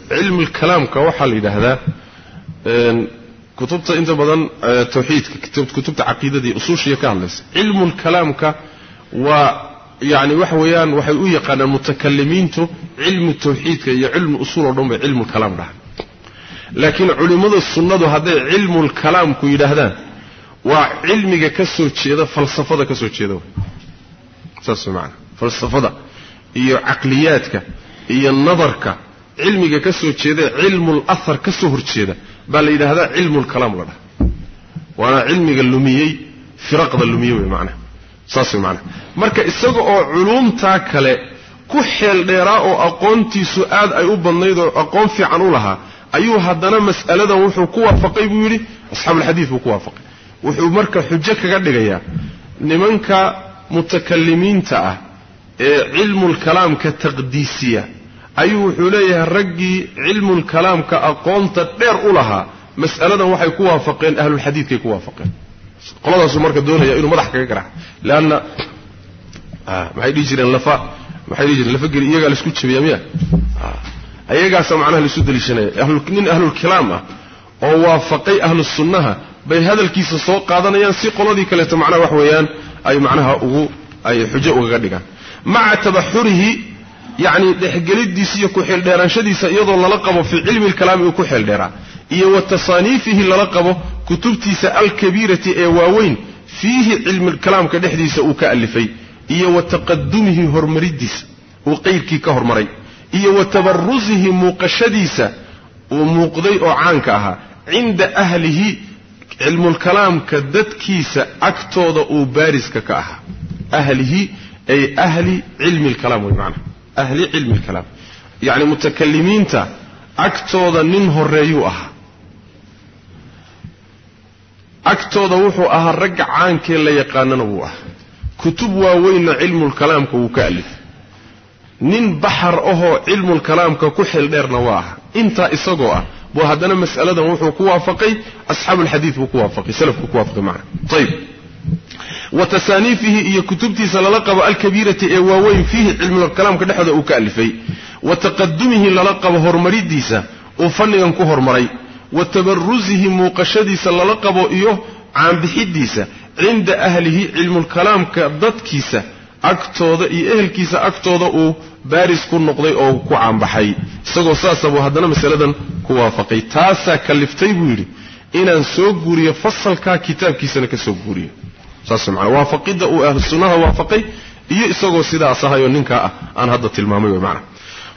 Cilmulkalaamka waxaa la yidhaahdaa kutubta inta badan tawxiidka kutubta caqiidadii usuushiya ka hadlaysa. Cilmulkalaamka waa yani waxa weeyaan waxay u yaqaanaan mutakalimiintu cilmu tawxiidka iyo cilmu usuul oo dhan bay cilmulkalaam dhahaan laakiin culimmada sunnadu hadday cilmulkalaamku yidhaahdaan waa cilmiga ka soo jeeda falsafada ka soo jeeda. Saas maana falsafada iyo caqliyaadka iyo nadarka cilmiga ka soo jeeda cilmul athar ka soo horjeeda baa la yidhaahdaa cilmulkalaam la dhaha. Waana cilmiga lumiyey firaqda lumiyey wey macnaha saas wey marka isaga oo culuumtaa kale ku xeel dheeraa oo aqoontiisu aad ay u badnayd oo aqoon fiican u lahaa ayuu haddana mas'aladan wuxuu ku waafaqay buu yidhi asxaabuulxadiid buu ku waafaqay. Wuxuu marka xujo kaga dhigayaa nimanka mutakalimiinta ah ee cilmulkalaamka taqdiisiya ayuu wuxuu leeyahay raggii cilmulkalaamka aqoonta dheer u lahaa mas'aladan waxay ku waafaqeen ahlulxadiidkay ku waafaqeen. Qoladaasuu marka doonaya inuu madax kaga garaco leanna maxay dhihi jireen lafa maxay dhihi jireen lafageli iyagaa la isku jabiya miya ayagaasa macnaha laisu daliishanaya nin ahlulkalaam ah oo waafaqay ahlu sunnaha bay hadalkiisa soo qaadanayaan si qoladii kaleeto macnaha wax weeyaan ay macnaha ugu ay xujo ugaga dhigaan. Maca tabaxurihi yacni dhexgelidiisa iyo ku-xeeldheeraanshadiisa iyadoo lala qabo fii cilmi lkalaami uu ku xeeldheeraa iyo wa tasaaniifihi lala qabo kutubtiisa alkabiirati ee waaweyn fiihi cilmikalaamka dhexdiisa uu ka alifay iyo wa taqadumihi hormaridiisa uu qeyrkii ka hormaray iyo wa tabarusihi muuqashadiisa uu muuqday oo caanka ahaa. Cinda ahlihi cilmulkalaamka dadkiisa agtooda uu baariska ka ahaa. Ahlihi ay ahli cilmi lkalaam wey macanaa ahli cilmi lkalaam yacni mutakalimiinta agtooda nin horeeyuu ahaa. Agtooda wuxuu ahaa ragga caankee la yaqaanana wuu ahaa. Kutub waaweynna cilmulkalaamka wuu ka alifay nin baxar ahoo cilmulkalaamka ku xil dheerna waa aha. Intaa isagoo ah buu haddana mas'aladan wuxuu ku waafaqay asxaabuulxadiid buu ku waafaqay salafku ku waafaqay macna. Ayib wa tasaaniifihi iyo kutubtiisa lala qabo alkabiirati ee waaweyn fiihi cilmulkalaamka dhexdooda uu ka alifay. Wa taqadumihi lala qabo horumaridiisa uu fannigan ku hormaray. Wa tabarusihi muuqashadiisa lala qabo iyo caanbixidiisa cinda ahlihi cilmulkalaamka dadkiisa agtooda iyo ehelkiisa agtooda uu baaris ku noqday oo ku caanbaxay. Isagoo saasa buu haddana masaladan ku waafaqay. Taasaa kaliftay buu yidhi inaan soo guuriyo fasalkaa kitaabkiisana ka soo guuriyo. Saas maana waafaqidda uu ahlu sunnaha waafaqay iyo isagoo sidaas ahayoo ninkaa ah aan hadda tilmaamay wey maana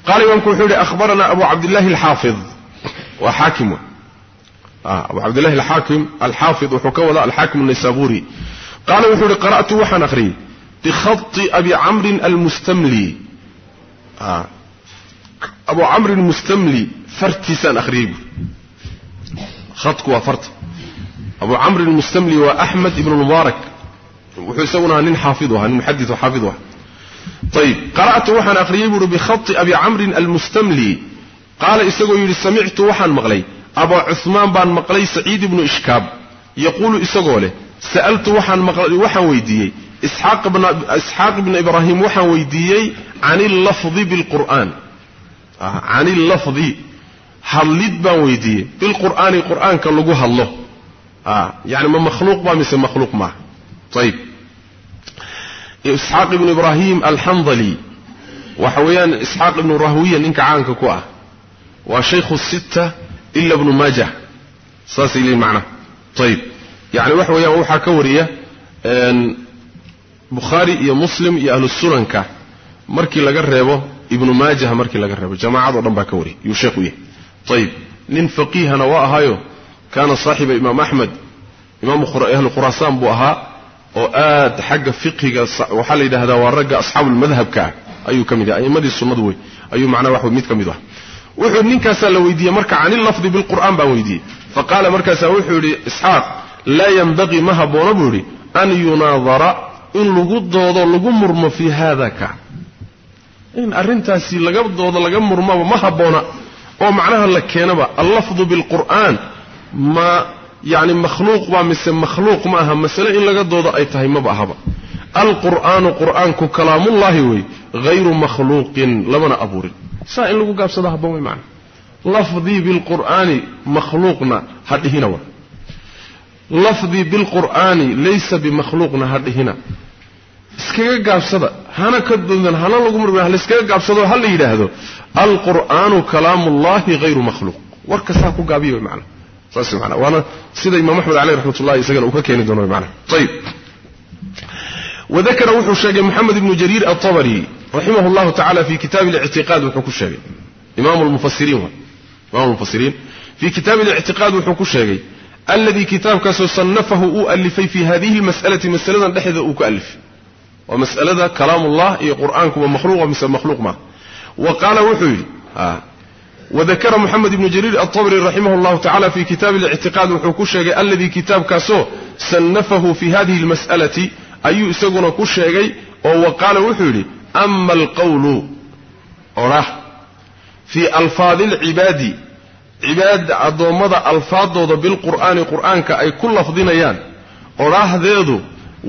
qaala imaamku wuxuu yidhi ahbaranaa abu cabdillahi alxaafid. Waa xaakim abu cabdillahi alxaakim alxaafid wuxuu ka wadaa alxaakim annaysaburi qaala wuxuu yidhi qara'tu waxaan akhriyey bikhati abi camrin almustamli abu camrin mustamli fartiisaan akhriyey buui khadku waa farta abu camrin mustamli waa axmed ibn mubaarak wuxuu isaguna ahaa nin xaafid ahaa nin muxadid oo xaafid ah ayib qara'tu waxaan akhriyey buuhi bikhati abi camrin almustamli. Qaala isagoo yidhi samictu waxaan maqlay. Abaa cuhmaan baan maqlay saciid ibnu ishkaab. Yaquulu isagoo leh sa'altu waxaan weydiiyey isxaaq ibna ibraahim waxaan weydiiyey can illafdi bilqur'aan. Can illafdi hadlid baan weydiiyey. Bilqur'aani qur'aanka lagu hadlo. Yani ma makhluuq baa mise makhluuq maaha ayib isxaaq ibnu ibraahim alxandali waxa weeyaan isxaaq ibnu rahwiya ninka caanka ku ah. Waa shaykhu sitta ila bnu maajah saasay leeyiin macnaha ayib yani waxa weeyaan waxaa ka wariya bukhaari iyo muslim iyo ahlu sunanka markii laga reebo ibnu maajah markii laga reebo. Jamaacadoo dhan baa ka wariya yuu sheekhu yahay. Ayib nin faqiihana waa ahaayo kaana saaxiba imaam axmed imaamu ahlu khuraasaan buu ahaa oo aad xagga fiqhiga waxaa la yidhahdaa waa ragga asxaabulmadhabka ah ayuu ka mid yahay. A'immadii sunnadu wey ayuu macnaha wax mid ka mid ah. Wuxuu ninkaasaa la weydiiyey marka can illafdi bilqur'aan baan weydiiyey. Fa qaala markaasaa wuxuu yidhi isxaaq laa yenbaqii ma habboona buu yidhi an yunaadara in lagu doodo lagu murmo fii haada ka. In arrintaasi laga doodo laga murmaba ma habboona oo macnaha la keenaba allafdu bilqur'aan ma yani makhluuq baa mise makhluuq ma aha masale in laga doodo ay tahay maba ahaba. Alqur'aanu qur'aanku kalaamullaahi wey hayru makhluuqin lamana abuurin. Saa in lagu gaabsado habban wey macana lafdii bilqur'aani makhluuqna ha dhihina wa lafdii bilqur'aani laysa bimakhluuqna ha dhihina. Iskaga gaabsada hana ka doodan hana lagu murmi halaiskaga gaabsado ha la yidhaahdo alqur'aanu kalaamullahi hayru makhluuq. Warka saa ku gaabiya wey macana saas mana waana sida imaam axmed caleyh raxmat ullahi isagana uu ka keeni doono mana ayib wadakara wuxuu sheegay moxamed ibnu jariir altabari raximah llahu tacala fi kitaabi lictiqaad wuxuu ku sheegay. Imam lmufasiriin wa? Imam lmufasiriin fii kitaabi lictiqaad wuxuu ku sheegay alladii kitaabkaasoo sannafahu uu alifay fi hadihi lmas'alati masaladan dhexdeeda uu ka alifay waa mas'alada kalaamullah iyo qur'aankuba makhluuqa mise makhluuq maaha wa qaala wuxuu yidhi wadakara moxamed ibnu jariir altabri raximah llahu tacala fi kitaabi lictiqaad wuxuu ku sheegay alladii kitaabkaasoo sannafahu fi hadihi lmas'alati ayuu isaguna ku sheegay oo wa qaala wuxuu yidhi ama alqawlu odhah fii alfaadi alcibaadi cibaada addoommada alfaadooda bilqur'aani qur'aanka ay ku lafdinayaan odhaahdeedu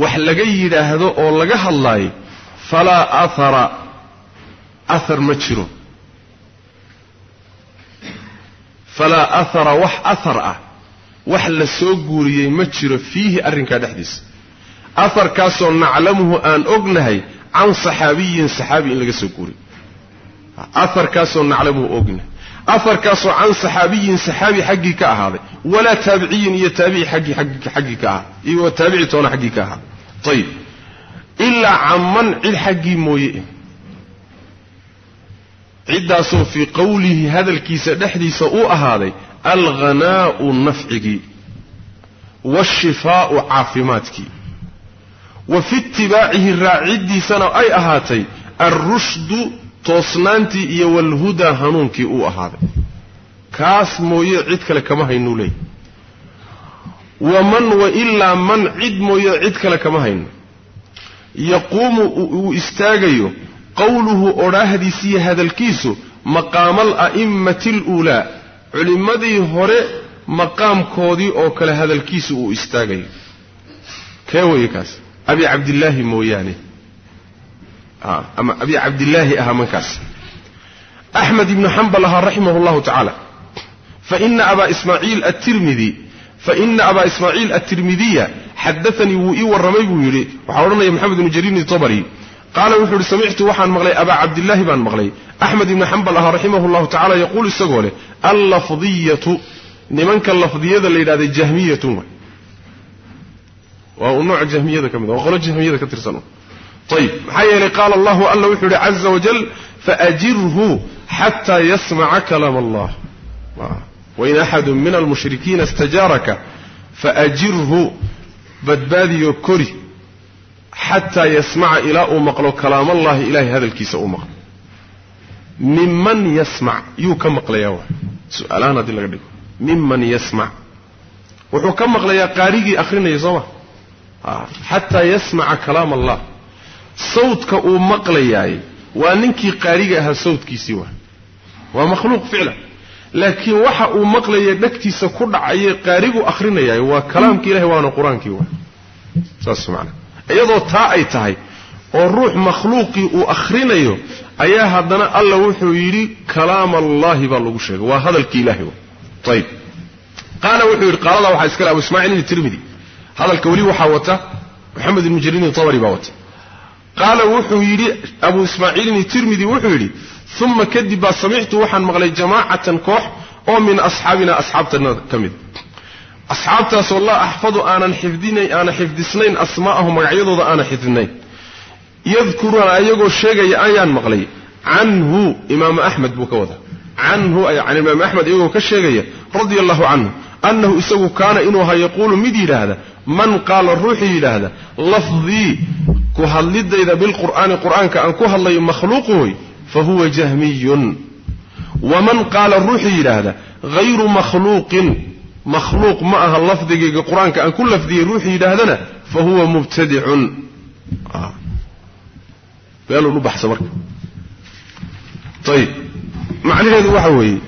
wax laga yidhaahdo oo laga hadlaayo falaa athara ahar ma jiro. Falaa ahara wax ahar ah wax la soo guuriyey ma jiro fiihi arrinkaa dhexdiisa aharkaasoo naclamuhu aan ognahay can saxaabiyin saxaabi in laga soo guuriy aharkaasoo naclamuhu ognahay aharkaasoo can saxaabiyin saxaabi xaggii ka ahaaday. Walaa taabiciyin iyo taabici aggii ka iyo taabici toona xaggii ka ahaaday ayib ilaa caman cid xaggii mooye ciddaasoo fii qowlihi hadalkiisa dhexdiisa uu ahaaday alghanaa'u nafcigii waashifaa'u caafimaadkii wa fi itibaacihi raaciddiisana ay ahaatay alrushdu toosnaantii iyo walhudaa hanuunkii uu ahaaday. Kaas mooye cid kale kama haynuu leeyahy waman wa ilaa man cid mooye cid kale kama hayno yaquumu uu istaagayo qowluhu odhaahdiisiiyo hadalkiisu maqaama ala'immati aluulaa culimmadii hore maqaamkoodii oo kale hadalkiisu uu istaagayo. Kee weeye kaas? Abi cabdillaahi mooyaane ama abi cabdillaahi ahaa mankaas. Axmed ibnu xambal ahaa raximah llahu tacaala faina abaa ismaaciil atirmidi faina abaa ismaaciil atirmidiya xadaanii wuu ii warramay buu yidhi waxaa odhanaya maxamed ibnu jariirin tabari qaala wuxuu ihi samictu waxaan maqlay abaa cabdillaahi baan maqlay. Axmed ibnu xambal ahaa raximah llahu tacala yaquul isagoo leh allafdiyatu nimanka lafdiyada la yidhahday jahmiyatun waa uu nooc jahmiyada ka mid waa qolo jahmiyada ka tirsan ayib maxaa yeelay qaala allahu alla wuxuu yihi caza wajal faajirhu xataa yasmaca kalaam allah wain axadu min almushrikiina istajaaraka faajirhu badbaadiyo kori xataa yasmaca ilaa uu maqlo kalaamallahi ilahay hadalkiisa uu maqlo miman yasmac yuu ka maqlayaa wa su'aalahaan haddii laga dhigo miman yasmac wuxuu ka maqlayaa qaarigii akhrinaya soo ma xataa yasmaca kalaam allah sawdka uu maqlayaay waa ninkii qaariga ahaa sawdkiisii waa. Waa makhluuq ficlan laakiin waxa uu maqlaya dhegtiisa ku dhacaye qaarigu akhrinayaay waa kalaamkii ilahay waana qur'aankii waa. Saas macana iyadoo taa ay tahay oo ruux makhluuqii uu akhrinayo ayaa haddana alla wuxuu yidhi kalaam allaahi baa lagu sheegay. Waa hadalkii ilahay ayib qaala wuxuu yidhi qaalada waxaa iskale abu ismaaciil tirmidi. Hadalka weli waxaa wata moxamed ibnu jariin tabari baa wata qaala wuxuu yidhi abu ismaaciilin tirmidi wuxuu yidhi uma kadib baa samictu waxaan maqlay jamaacatan koox oo min asxaabina asxaabtana ka mid. Asxaabtaasoo laa axfadu aanan aanan xifdisnayn asmaa'ahu magacyadooda aanan xifdinayn. Yadkuruuna ayagoo sheegaya ayaan maqlay canhu imaamu axmed buu ka wadaa. Canhu can imaam axmed iyagoo ka sheegaya radia allahu canhu annahu isagu kaana inuu ahaa yaquulu mid yidhaahda man qaala ruuxii yidhaahda lafdii ku hadlidayda bilqur'aani qur'aanka aan ku hadlayo makhluuquhoy fa huwa jahmiyun. Waman qaala ruuxii yidhaahda hayru makhluuqin makhluuq ma aha lafdigayga qur'aanka aan ku lafdiyey ruuxii yidhaahdana fa huwa mubtadicun meelun u baxsa marka. Ayib macnaheedu waxa weeye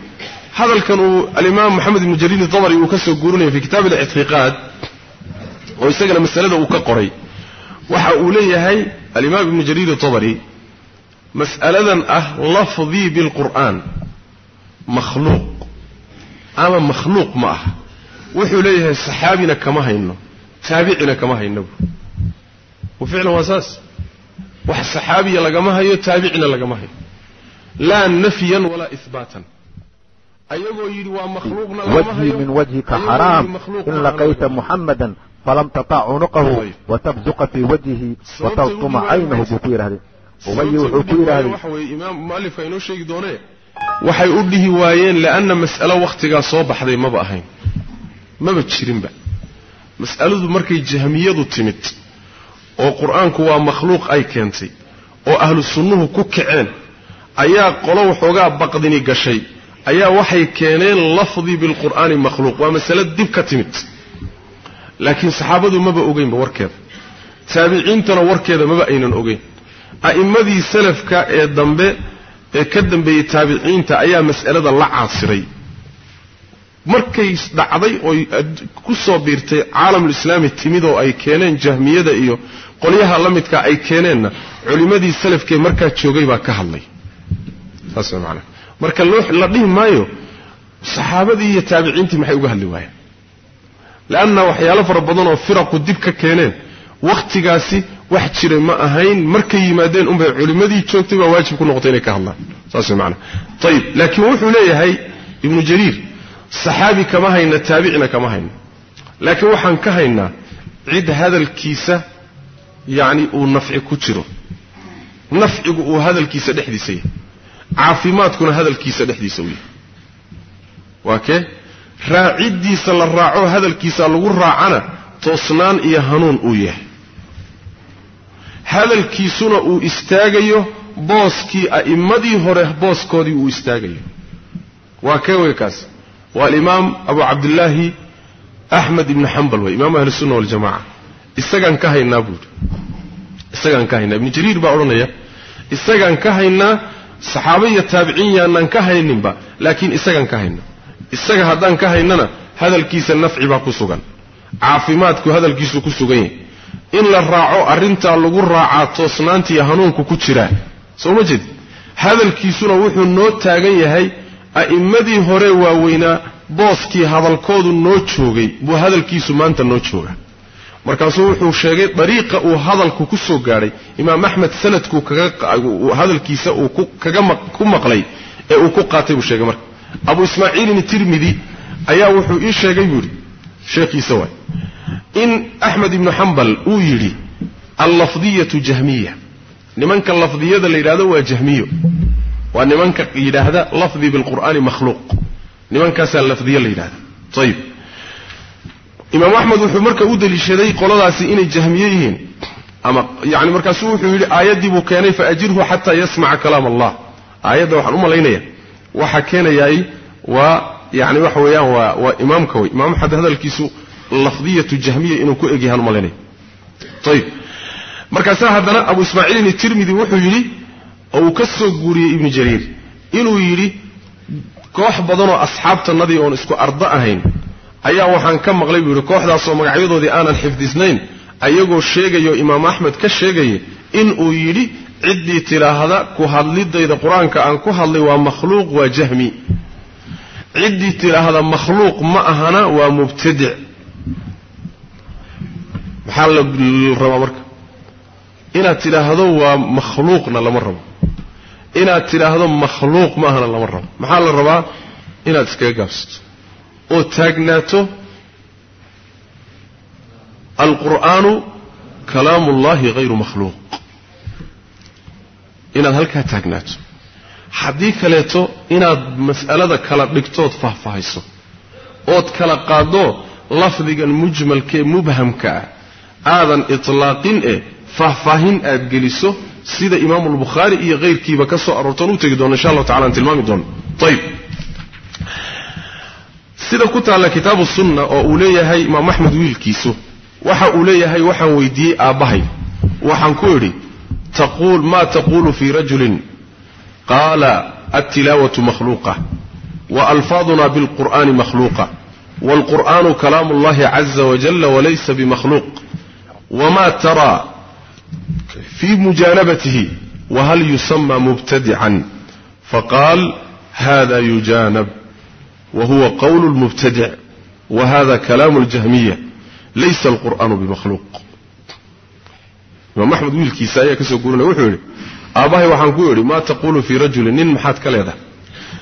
hadalkan uu alimaam moxamed ibnu jariir dabari uu ka soo guurinaya fi kitaab alictiqaad oo isagana masalada uu ka qoray waxa uu leeyahay alimaam ibnu jariir dabari mas'aladan ah lafdii bilqur'aan makhluuq ama makhluuq ma aha. Wuxuu leeyahay saxaabina kama hayno taabicina kama hayno. Wa ficlan waa saas. Wax saxaabiya lagama hayo taabicina lagama hayo. Laa nafyan walaa ihbaatan in laqayta muxamadan falam tatac cunuqahu watabsuqa fii wajhihi wataltuma caynahu buu ku yidhahdee ubayi wuxuu ku yidhahdey waxa weeye imaam mualifka inoo sheegi doonee waxay u dhihi waayeen li'anna mas'alo wakhtigaa soo baxday maba ahayn. Maba jirinba. Mas'aladu markay jahmiyadu timid oo qur'aanku waa makhluuq ay keentay oo ahlu sunnuhu ku kaceen ayaa qolo waxoogaa baqdini gashay ayaa waxay keeneen lafdii bilqur'aani makhluuq. Waa masale dib ka timid. Laakiin saxaabadu maba ogeynba warkeeda. Taabiciintana warkeeda maba aynan ogeyn. A'immadii salafka ee dambe ee ka dambeeyey taabiciinta ayaa mas'alada la caasiray. Markay dhacday oy ku soo biirtay caalamulislaami timid oo ay keeneen jahmiyada iyo qolyaha la midka ay keeneenna culimmadii salafkee markaa joogay baa ka hadlay. Saas way marka la dhihi maayo saxaabadii iyo taabiciintii maxay uga hadli waayeen? Leanna waxyaalo fara badan oo firaqu dib ka keeneen wakhtigaasi wax jiray ma ahayn markay yimaadeen unbay culimmadii joogtay baa waajib ku noqotay inay ka hadlaan. Saas macanaha ayib laakiin wuxuu leeyahay ibnu jariir saxaabi kama hayna taabicina kama hayna. Laakiin waxaan ka haynaa cid hadalkiisa yacni uu nafci ku jiro. Nafcigu uu hadalkiisa dhexdiisa yahay caafimaadkuna hadalkiisa dhexdiisa uu yahay waa kee? Raaciddiisa la raaco hadalkiisa lagu raacana toosnaan iyo hanuun uu yahay. Hadalkiisuna uu istaagayo booskii a'immadii hore booskoodii uu istaagayo. Waa kee wey kaas? Waa alimaam abu cabdillaahi axmed ibni xambal wey imaamu ahli sunna waljamaca isagaan ka haynaa buuri. Isagaan ka haynaa. Ibnu jariir baa odhanaya isagaan ka haynaa saxaaba iyo taabiciin yaanaan ka hayninba laakiin isagaan ka haynaa isaga haddaan ka haynana hadalkiisa nafci baa ku sugan. Caafimaadku hadalkiisu ku sugan yahay. In la raaco arrintaa lagu raacaa toosnaantiiyo hanuunku ku jiraa soo ma jeed? Hadalkiisuna wuxuu noo taagan yahay a'immadii hore waaweynaa booskii hadalkoodu noo joogay buu hadalkiisu maanta noo jooga markaasuu wuxuu sheegay dariiqa uu hadalku ku soo gaadhay imaam axmed sanadkuu hadalkiisa uu ku maqlay ee uu ku qaatay buu sheegay marka. Abu ismaaciilin tirmidi ayaa wuxuu ii sheegay buu yidhi sheekhiisa waay in axmed ibnu xambal uu yidhi allafdiyatu jahmiya nimanka lafdiyada la yidhahdo waa jahmiyo. Waa nimanka yidhaahda lafdi bilqur'aani makhluuq. Nimankaasaa lafdiye la yidhahda ayib imaam axmed wuxuu marka u deliishaday qoladaasi inay jahmiye yihiin. Ama yani markaasuu wuxuu yidhi aayaddii buu keenay faajirhu xataa yasmaca kalaam allah. Aayadda waxaan u malaynaya. Waxa keenayaay waa yani waxa weeyaan waa waa imaamka wey imaam axmed hadalkiisu lafdiyatu jahmiya inuu ku egyahaan u malaynaya. Ayib markaasaa haddana abu ismaaciilin tirmidi wuxuu yidhi oo uu ka soo guuriyey ibnu jariir inuu yidhi koox badanoo asxaabtannadii oon isku ardo ahayn ayaa waxaan ka maqlay buu yidhi kooxdaasoo magacyadoodii aanan xifdisnayn ayagoo sheegayo imaam axmed ka sheegaya inuu yidhi ciddii tidhaahda ku hadlidayda qur'aanka aan ku hadlay waa makhluuq waa jahmi. Ciddii tidhaahda makhluuq ma ahana waa mubtadic maxaa la rabaa marka? Inaad tidhaahdo waa makhluuqna lama rabo. Inaad tidhaahdo makhluuq ma ahana lama rabo. Maxaa la rabaa? Inaad iskaga gaabsato oo taagnaato alqur'aanu kalaamu ullahi hayru makhluuq. Inaad halkaa taagnaato haddii kaleeto inaad mas'alada kala dhigtood faahfaahayso ood kala qaaddo lafdigan mujmalkaee mubhamka ah aadan itlaaqin eh faahfaahin aad geliso sida imaamu albukhaari iyo hayrkiiba ka soo aroortoon u tegi doono insha allahu tacala aan tilmaami doono. Ayib sida ku taalla kitaabu sunna oo uu leeyahay imaam axmed wiilkiisu waxa uu leeyahay waxaan weydiiyey aabbahay. Waxaan ku idhi taquul ma taqulu fi rajulin qaala altilaawatu makhluuqa wa alfaaduna bilqur'ani makhluuqa waalqur'anu kalaamu اllahi caza wajala walaysa bimakhluuq wma tara fi mujaanabatihi wahal yusama mubtadican faqaal hada yujanab wahuwa qowl lmubtadic wahada kalaamu اljahmiya laysa alqur'aanu bimakhluuq. Imaam axmed wiilkiisa ayaa ka soo guurinaya wuxuu yidhi aabbahay waxaan ku idhi maa taqulu fii rajulin nin maxaad ka leedahay?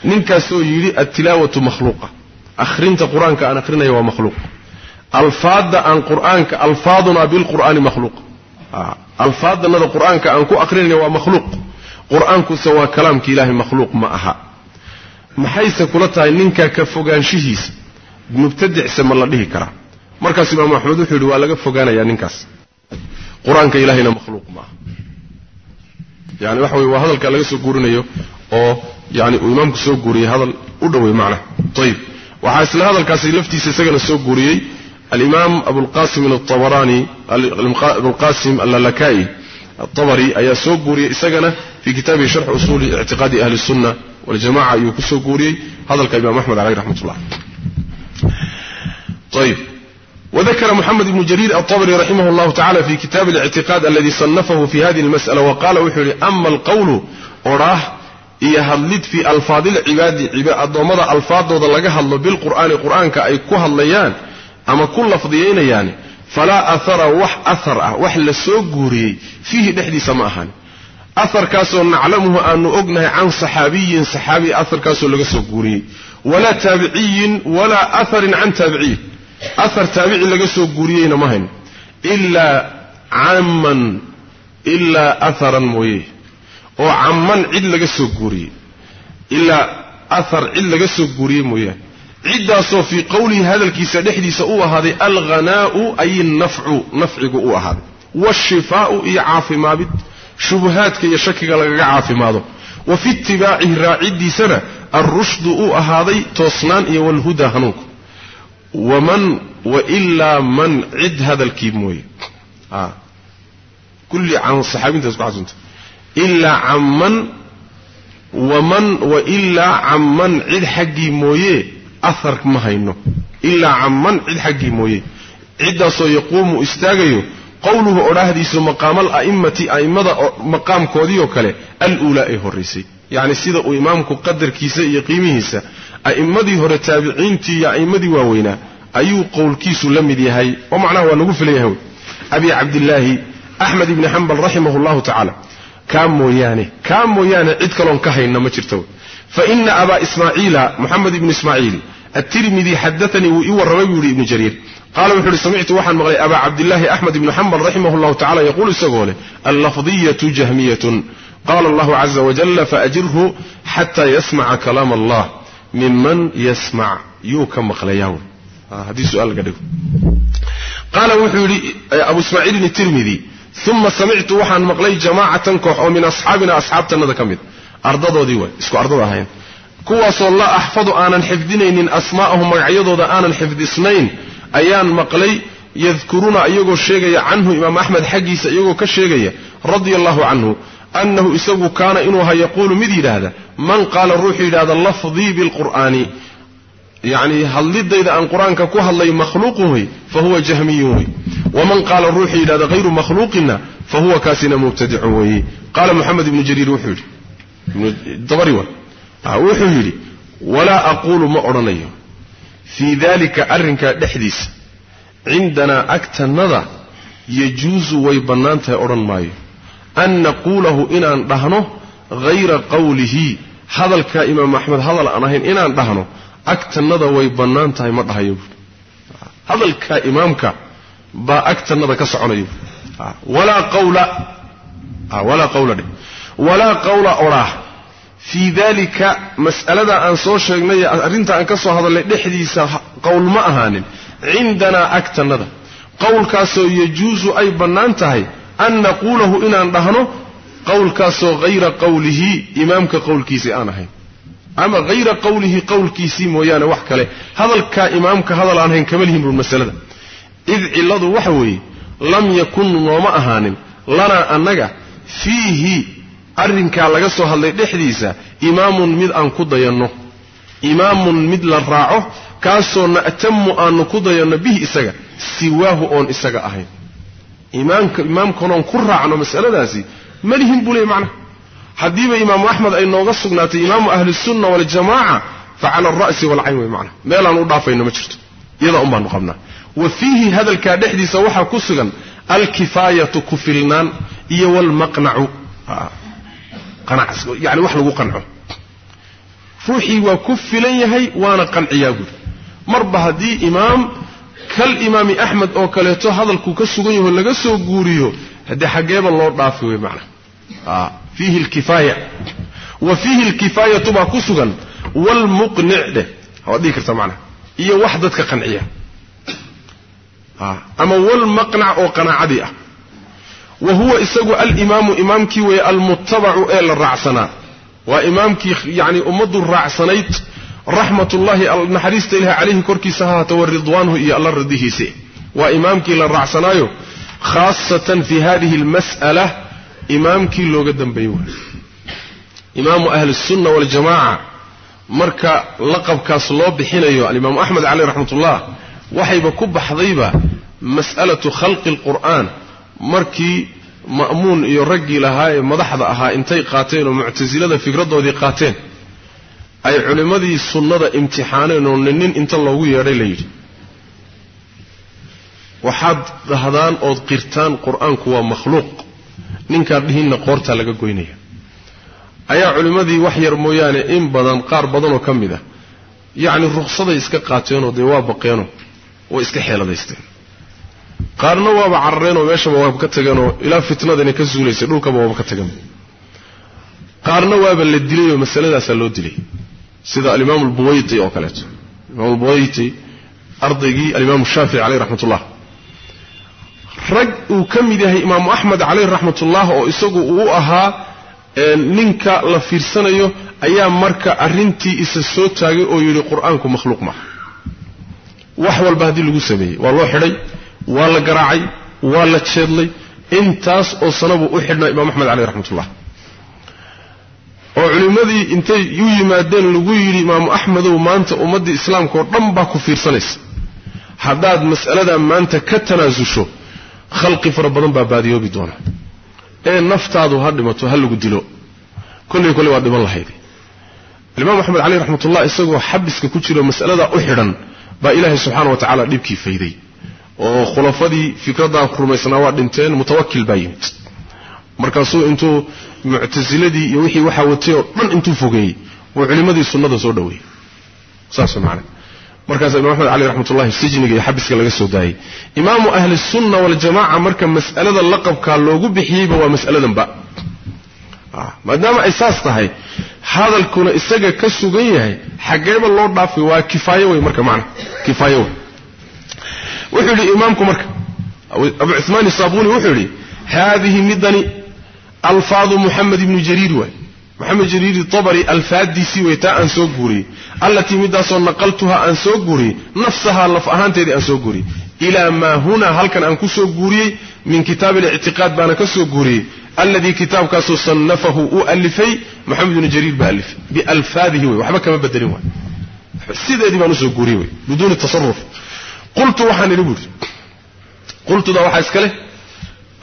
Ninkaasoo yidhi altilaawatu makhluuqa akhrinta qur'aanka aan akhrinaya waa makhluuq. Alfaadda aan qur'aanka alfaadunaa bilqur'aani makhluuq. Alfaadannada qur'aanka aan ku akhrinayna waa makhluuq maxayse kula tahay ninkaa ka fogaanshihiisa. Mubtadicse ma la dhihi karaa markaas imaamu axmed wuxuu yidhi waa laga fogaanayaa ninkaas. Qur'aanka ilahayna makhluuq ma aha yani waxa weye waa hadalka laga soo guurinayo oo yani uu imaamku soo guuriyey hadal u dhowey macnaha ayib waxaa isla hadalkaasi laftiisa isagana soo guuriyey alimaam abulqasim abarani abulqasim allalaka'i atabari ayaa soo guuriyey isagana fii kitaabihi sharxi usuuli ictiqaadi ahli الsunna waljamaca ayuu ku soo guuriyey hadalka imaam axmed caleyh raxmatullah ayb وذكر محمد بن جرير الطبري رحمه الله تعالى في كتاب الاعتقاد الذي صنفه في هذه المسألة وقال وحولي أما القول أراه يهدلد في ألفاظ العباد الضمضة ألفاظ ضد لقهل بالقرآن قرآن كأي كهليان أما كل فضيين يعني فلا أثر وح أثر وح لسوق فيه نحدي سماهان aharkaasoo naclamuhu aanu ognahay can saxaabiyin saxaabi aharkaasoo laga soo guuriyey. Walaa taabiciyin walaa aharin can taabiciyin ahar taabici laga soo guuriyeyna ma hayno ilaa camman ilaa aharan mooye. Oo camman cid laga soo guuriyey. Ilaa ahar cid laga soo guuriyey mooyaane ciddaasoo fii qowlihi hadalkiisa dhexdiisa u ahaaday alghanaa'u ay nafcu nafcigu u ahaaday. Waashifaa'u iyo caafimaabid shubuhaadka iyo shakiga lagaga caafimaado. Wa fi itibaacihi raaciddiisana alrushdu u ahaaday toosnaan iyo walhuda hanuunka. Waman wailaa man cid hadalkii mooye. Kulli can saxaabintaas ku xasunta ilaa camman waman wailaa camman cid xaggii mooye ahar ma hayno. Ilaa camman cid xaggii mooye. Ciddaasoo yaquumu istaagayo qowluhu odhaahdiisu maqaamal a'immati a'immada maqaamkoodii oo kale al-uulaa ee horraysay yacni sida uu imaamku qadarkiisa iyo qiimihiisa a'immadii hore taabiciintii iyo a'immadii waaweynaa ayuu qowlkiisu la mid yahay. Oo macnaha waa nagu filan yahay wey abi cabdillaahi axmed ibni xambal raximahu llahu tacaala kaa mooyaane kaa mooyaane cid kaloon ka hayna ma jirto. Fa ina abaa ismaaciila moxamed ibnu ismaaciil atirmidi xadaanii wuu ii warramay buu yihi ibnu jariir qaala wuxuu uhi samictu waxaan maqlay abaa cabdillaahi axmed ibnu xambal raximah llahu tacala yaquulu isagoo leh allafdiyatu jahmiyatun. Qaala allahu caza wajalla faajirhu xataa yasmaca kalaam allah. Miman yasmac. Yuu ka maqlayaa wy haddii su'aal laga dhigo. Qaala wuxuu yidhi abu ismaaciilin tirmidi uma samictu waxaan maqlay jamaacatan koox oo min asxaabina asxaabtannada ka mid. Ardadoodii waay isku ardada ahayn kuwaasoo laa axfadu aanan xifdinaynin asmaa'ahum magacyadooda aanan xifdisnayn ayaan maqlay yadkuruuna iyagoo sheegaya canhu imaam axmed xaggiisa iyagoo ka sheegaya radia allahu canhu annahu isagu kaana inuu ahaa yaquulu mid yidhaahda man qaala ruuxuu yidhahda lafdii bilqur'aani yacni hadlidayda aan qur'aanka ku hadlay makhluuqun wey fa huwa jahmiyun wey waman qaala ruuxuu yidhahda hayru makhluuqina fa huwa kaasina mubtadicun weeye qaala moxamed ibnu jariir wuxuu yidhi wuxuu yidhi walaa aquulu ma odhanayo. Fii dalika arrinkaa dhexdiisa cindanaa agtannada yajuusu way bannaan tahay odhan maayo. An naquulahu inaan dhahno hayra qawlihi. Hadalkaa imaam axmed hadal aan ahayn inaan dhahno agtannada way bannaan tahay ma dhahayo. Buui hadalkaa imaamka baa agtannada ka soconaya buui walaa qawla. Dheh walaa qawla odhaah fii dalika mas'alada aan soo sheegnay arrinta aan ka soo hadalnay dhexdiisa qowl ma ahaanin cindanaa agtannada. Qowlkaasoo yajuusu ay bannaan tahay an naquulahu inaan dhahno qowlkaasoo hayra qawlihi imaamka qowlkiisii aan ahayn. Ama hayra qawlihi qowlkiisii mooyaane wax kale. Hadalkaa imaamka hadal aan ahayn kama lihin buun masalada. Id cilladu waxa weeye lam yakun nooma ahaanin lanaa annaga fiihi arrinkaa laga soo hadlay dhexdiisa imaamun mid aan ku dayanno. Imaamun mid la raaco kaasoo na'tamu aanu ku dayanno bihi isaga siwaahu oon isaga ahayn. Imaamka imaamkanoon ku raacno masaladaasi ma lihin buu leey macnaha haddiiba imaamu axmed ay nooga sugnaatay imaamu ahlisunna waljamaaca fa cala alra'si waalcayn wey macnaha meelaan u dhaafayno ma jirto. Iyadaa un baanu qabnaa. Wa fiihi hadalkaa dhexdiisa waxaa ku sugan alkifaayatu ku filnaan iyo waalmaqnacu yani wax lagu qanco. Ruuxii waa ku filan yahay waana qanciyaa buuri marba haddii imaam kal imaami axmed oo kaleeto hadalkuu ka sugan yaho laga soo guuriyo haddee xaggeeba loo dhaafi wey macnaha fiihi lkifaaya. Wa fiihi lkifaayatu baa ku sugan waalmuqnic dheh waad dhihi kartaa macnaha iyo wax dadka qanciya. Ama walmaqnac oo qanaacadii ah wa huwa isagu alimaamu imaamkii weeye almuttabacu ee la raacsanaa. Waa imaamkii yani ummaddu raacsanayd raxmatullahi naxariista ilahi calayhi korkiisa ha haata wa ridwaanuhu iyo alla radihiise. Waa imaamkii la raacsanaayo khaasatan fi hadihi almas'ala imaamkii looga dambeeyey waay imaamu ahlisunna waljamaaca marka laqabkaas loo bixinayo alimaamu axmed caleyh raxmatullah waxayba ku baxdayba mas'alatu khalqi alqur'aan markii ma'muun iyo raggii lahaa ee madaxda ahaa intay qaateen oo muctasilada fikradoodii qaateen ay culimmadii sunnada imtixaaneen oo nin inta loogu yeedhay la yidhi. Waxaad dhahdaan ood qirtaan qur'aanku waa makhluuq. Ninkaan dhihinna qoortaa laga goynaya. Ayaa culimmadii wax yar mooyaane in badan qaar badanoo ka mid ah. Yacni ruqsaday iska qaateenoo dee waa baqeenoo way iska xeeladaysteen qaarna waaba carareenoo meeshaba waaba ka tageenoo ilaa fitnadani ka suulaysay dhulkaba waaba ka tageen qaarna waaba la dilayoo masaladaasaa loo dilay. Sida alimaamu albuwayti oo kaleeto. Imaam albuwayti ardaygii alimaamu shaafici caleyh raxmatullah. Rag uu ka mid yahay imaamu axmed caleyh raxmatullah oo isagu uu ahaa ninka la fiirsanayo ayaa marka arrintii isa soo taagay oo yidhi qur'aanku makhluuq maaha wax walba haddii lagu sameeyey waa loo xidhay waa la garaacay waa la jeedlay intaas oo sanabuu u xidhnaa imaam axmed caleyh raxmatullah. Oo culimmadii intay u yimaadeen lagu yidhi imaamu axmedow maanta ummaddii islaamka oo dhan baa ku fiirsanaysa. Haddaad mas'aladaa maanta ka tanaasusho khalqi fara badan baa baadiyoobi doona. Ee naftaadu ha dhimato ha lagu dilo. Kolley kolley waa dhiman lahayd. Alimaam axmed caleyh raxmatullah isagoo xabiska ku jiro mas'aladaa u xidhan baa ilaahay subxaana wa tacala dhibkii fayday oo khulafadii fikraddaa rumaysnaa waa dhinteen mutawakil baa yimid. Markaasuu intuu muctasiladii iyo wixii waxaa watay oo dhan intuu fogeeyey uu culimmadii sunnada soo dhoweeyey saas macana markaasa imam axmed caleyh raxmatullahi sijniga iyo xabiska laga soo daayey. Imaamu ahli sunna waljamaca marka mas'alada laqabkaa loogu bixiyeyba waa mas'aladanba. Maadaama ay saas tahay hadalkuna isaga ka sugan yahay xaggeeba loo dhaafay waa kifaayo wey marka macna. Kifaayo wey wuxuu yidhi imaamku marka abu cuثmaan isaabuni wuxuu yidhi haadihi midani alfaadu muxamed ibnu jariir waay. Moxamed jariiri tabari alfaadiisii way taa aan soo guuriyey. Allatii midaasoo naqaltuha aan soo guuriyey nafsahaa laf ahaanteedii aan soo guuriyey. Ilaa maa hunaa halkan aan ku soo guuriyey min kitaabi alictiqaad baana ka soo guuriyey. Alladii kitaabkaasoo sannafahu uu alifay moxamed ibnu jariir baa alifay bialfaadihi wey waxba kama bedelin waay. Sideedii baan u soo guuriyey wey biduuni tasaruf qultu waxaan idhi buuri qultuda waxaa iska leh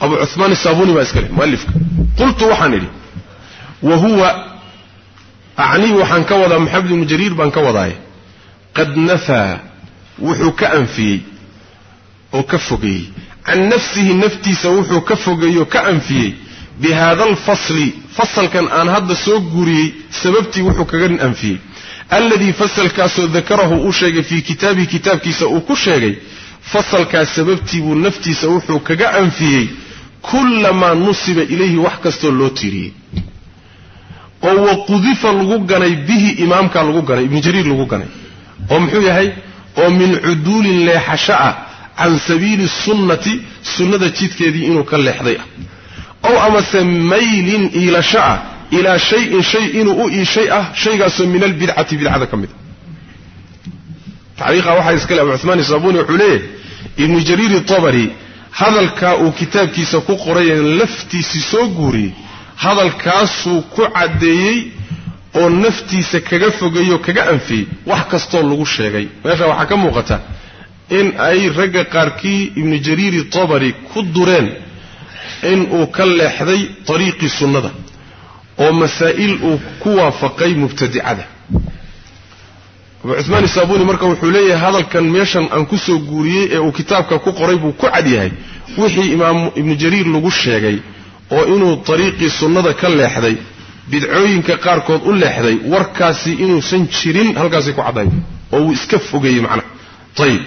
abu cumaan isaabuni baa iska leh mualifka qultu waxaan idhi wa huwa acnii waxaan ka wadaa maxamed ibnu jariir baan ka wadaaye qad nafaa wuxuu ka anfiyey oo ka fogeeyey. Can nafsihi naftiisa wuxuu ka fogeeyey oo ka anfiyey. Bi haada alfasli fasalkan aan hadda soo guuriyey sababtii wuxuu kaga anfiyey alladii fasalkaasoo dakarahu uu sheegay fii kitaabihi kitaabkiisa uu ku sheegay fasalkaas sababtii buu naftiisa wuxuu kaga anfiyey kullamaa nusiba ilayhi wax kastoo loo tiiriyey. Oo waqudifa lagu ganay bihi imaamkaa lagu ganay ibnu jariir lagu ganay. Oo muxuu yahay? Oo min cuduulin leexasho ah can sabiili sunnati sunnada jidkeedii inuu ka leexday ah. Ow amase maylin iilasho ah ilaa shayin shay inuu u iishay ah shaygaasoo min albidcati bidcada ka mid a tacriiqa waxaa iskale abu cumaan isaabuni wuxuu leeyahay ibnu jariir tabari hadalkaa uu kitaabkiisa ku qoraye laftiisii soo guuriyey hadalkaasuu ku caddeeyey oo naftiisa kaga fogeeyoo kaga anfiyey wax kastoo lagu sheegay. Meesha waxaa ka muuqata in ay ragga qaarkii ibnu jariiri tabari ku dureen in uu ka leexday ariiqii sunnada oo masaa'il uu ku waafaqay mubtadicada abu cumaan isaabuni marka wuxuu leeyahay hadalkan meeshan aan ku soo guuriyey ee uu kitaabka ku qoray buu ku cad yahay wixii imaam ibnu jariir lagu sheegay oo inuu ariiqii sunnada ka leexday bidcooyinka qaarkood u leexday warkaasi inuusan jirin halkaasay ku caddayn oo uu iska fogeeyey macnaha ayib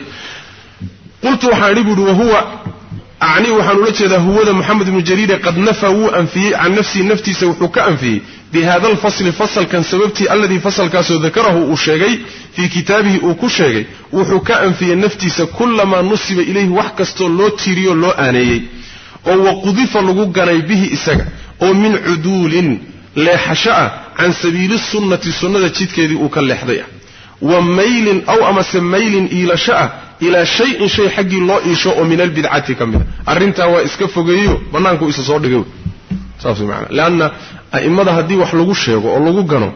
qultu waxaan idhi buuhi wahuwa acnii waxaan ula jeedaa huwada moxamed ibnu jariire qad nafa wuu anfiyey can nafsihi naftiisa wuxuu ka anfiyey. Bi hada alfasli fasalkan sababtii alladii fasalkaasoo dakarahu uu sheegay fii kitaabihi uu ku sheegay wuxuu ka anfiyey naftiisa kullamaa nusiba ilayhi wax kastoo loo tiiriyo loo aaneeyey. Oo waqudifa lagu ganay bihi isaga oo min cuduulin leexasho ah can sabiili sunnati sunnada jidkeedii uu ka leexday ah. Wa maylin aw amase maylin iilasho ah ilaa shayin shay xaggii loo iisho oo min albidcati ka mid a. Arrintaa waa iska fogeeyo bannaanku isa soo dhigay saas macanaa leanna a'immada haddii wax lagu sheego oo lagu gano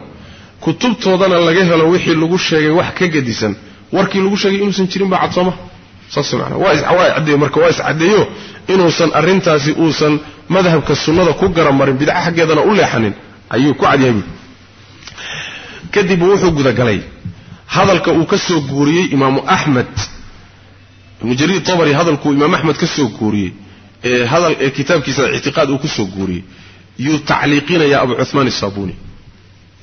kutubtoodana laga helo wixii lagu sheegay wax ka gedisan warkii lagu sheegay inuusan jirin baa cad saas maanaa waa marka waa iscaddeeyo inuusan arrintaasi uusan madhabka sunnada ku garamarin bidca xaggeedana u leexanin ayuu ku cadyahay buui kadib wuxuu gudagalay hadalka uu ka soo guuriyey imaamu axmed ibnu jariir tabari hadalkuu imaam axmed ka soo guuriyey ee hadal ee kitaabkiisa ictiqaad uu ku soo guuriyey yuu tacliiqinayaa abu cumaan isaabuni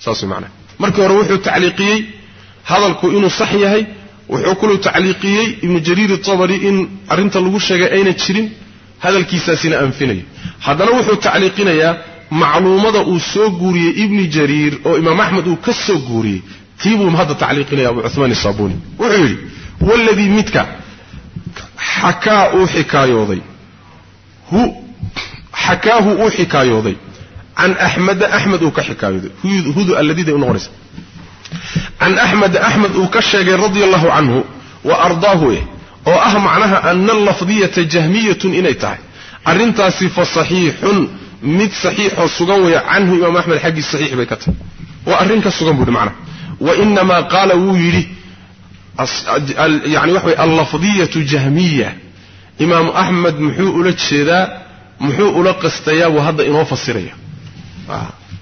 saas way macnaha markii hore wuxuu tacliiqiyey hadalku inuu sax yahay wuxuu kaluu tacliiqiyey ibnu jariir tabari in arrinta lagu sheegay ayna jirin hadalkiisaasina anfinayo haddana wuxuu tacliiqinayaa macluumada uu soo guuriyey ibni jariir oo imaam axmed uu ka soo guuriyey xakaa uu xikaayooday. Hu xakaahu uu xikaayooday. Can axmeda axmed uu ka xikaayooday. Hudu alladiiday u noqonaysa. Can axmeda axmed uu ka sheegay radia allahu canhu wa ardaahu eh oo ah macnaha ana allafdiyata jahmiyatun inay tahay. Arrintaasi fa saxiixun mid saxiixoo sugan weya canhu imaam axmed xaggii saxiix bay ka tahay. Waa arrin ka sugan buuhi macnaha wa inamaa qaala wuu yidhi yani waxa way allafdiyatu jahmiya. Imaamu axmed muxuu ula jeedaa muxuu ula qastayaa buu hadda inoo fasiraya.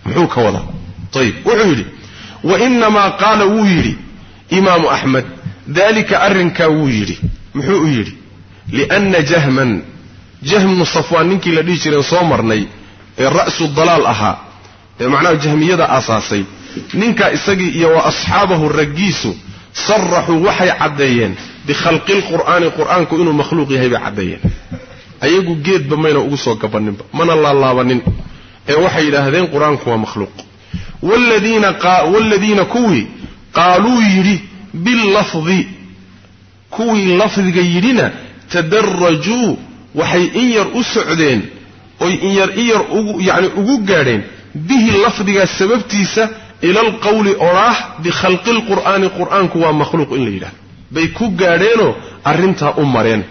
Muxuu ka wadaa. Ayib wuxuu yidhi wa inamaa qaala wuu yidhi imaamu axmed dalika arrinkaa wuu yidhi muxuu u yidhi lianna jahman jahmnu safwaan ninkii la dhihi jireen soo marnay ee ra'su dalaal ahaa ee macnaha jahmiyada aasaasay ninkaa isagii iyo wa asxaabahu raggiisu saraxuu waxay caddeeyeen bikhalqi lqur'aani qur'aanku inuu makhluuq yahay bay caddeeyeen ayagu geedba mayna ugu soo gabanninba mana laalaabanin. Ee waxay yidhaahdeen qur'aanku waa makhluuq. Waaladiina kuwii qaaluu yidhi billafdi kuwii lafdiga yidhina tadarajuu waxay in yar u socdeen oy inyar in yar yani ugu gaadheen. Bihi lafdigaa sababtiisa ila alqawli odhaah bikhalqi lqur'aani qur'aanku waa makhluuq in la yidhahdo bay ku gaadheenoo arrintaa u mareen.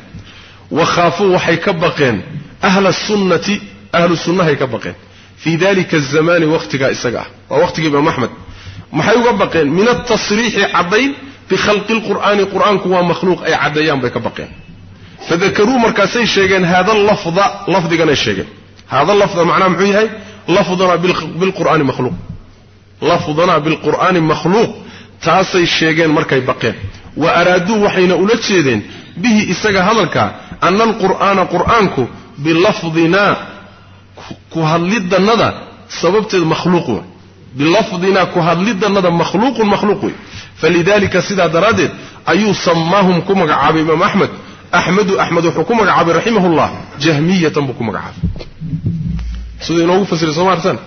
Wa khaafuu waxay ka baqeen. Ahla sunnati ahlu ka baqeen. Fii dalika azamaani wakhtigaa isaga ah. Waa wakhtiga imaam axmed maxay uga baqeen? Min altasriixi caddayn bikhalqi lqur'aani qur'aanku waa makhluuq ay caddeeyaan bay ka baqeen. Fadakaruu markaasay sheegeen haada lafda lafdiganay sheegeen. Haada lafda macnaha muxuu yahay? Lafdana bilqur'aani makhluuq lafdana bilqur'aani makhluuq taasay sheegeen markay baqeen. Wa araaduu waxayna ula jeedeen bihi isaga hadalka ana alqur'aana qur'aanku bilafdinaa ku hadlidannada sababteed makhluuq wey bilafdinaa ku hadlidannada makhluuqun makhluuq wey falidalika sidaa daraaddeed ayuu samaahum ku magacaabay imaam axmed axmedu axmed wuxuu ku magacaabay raximahullah jahmiyatan buu ku magacaabay. Siduu inoogu fasiray soo maartaan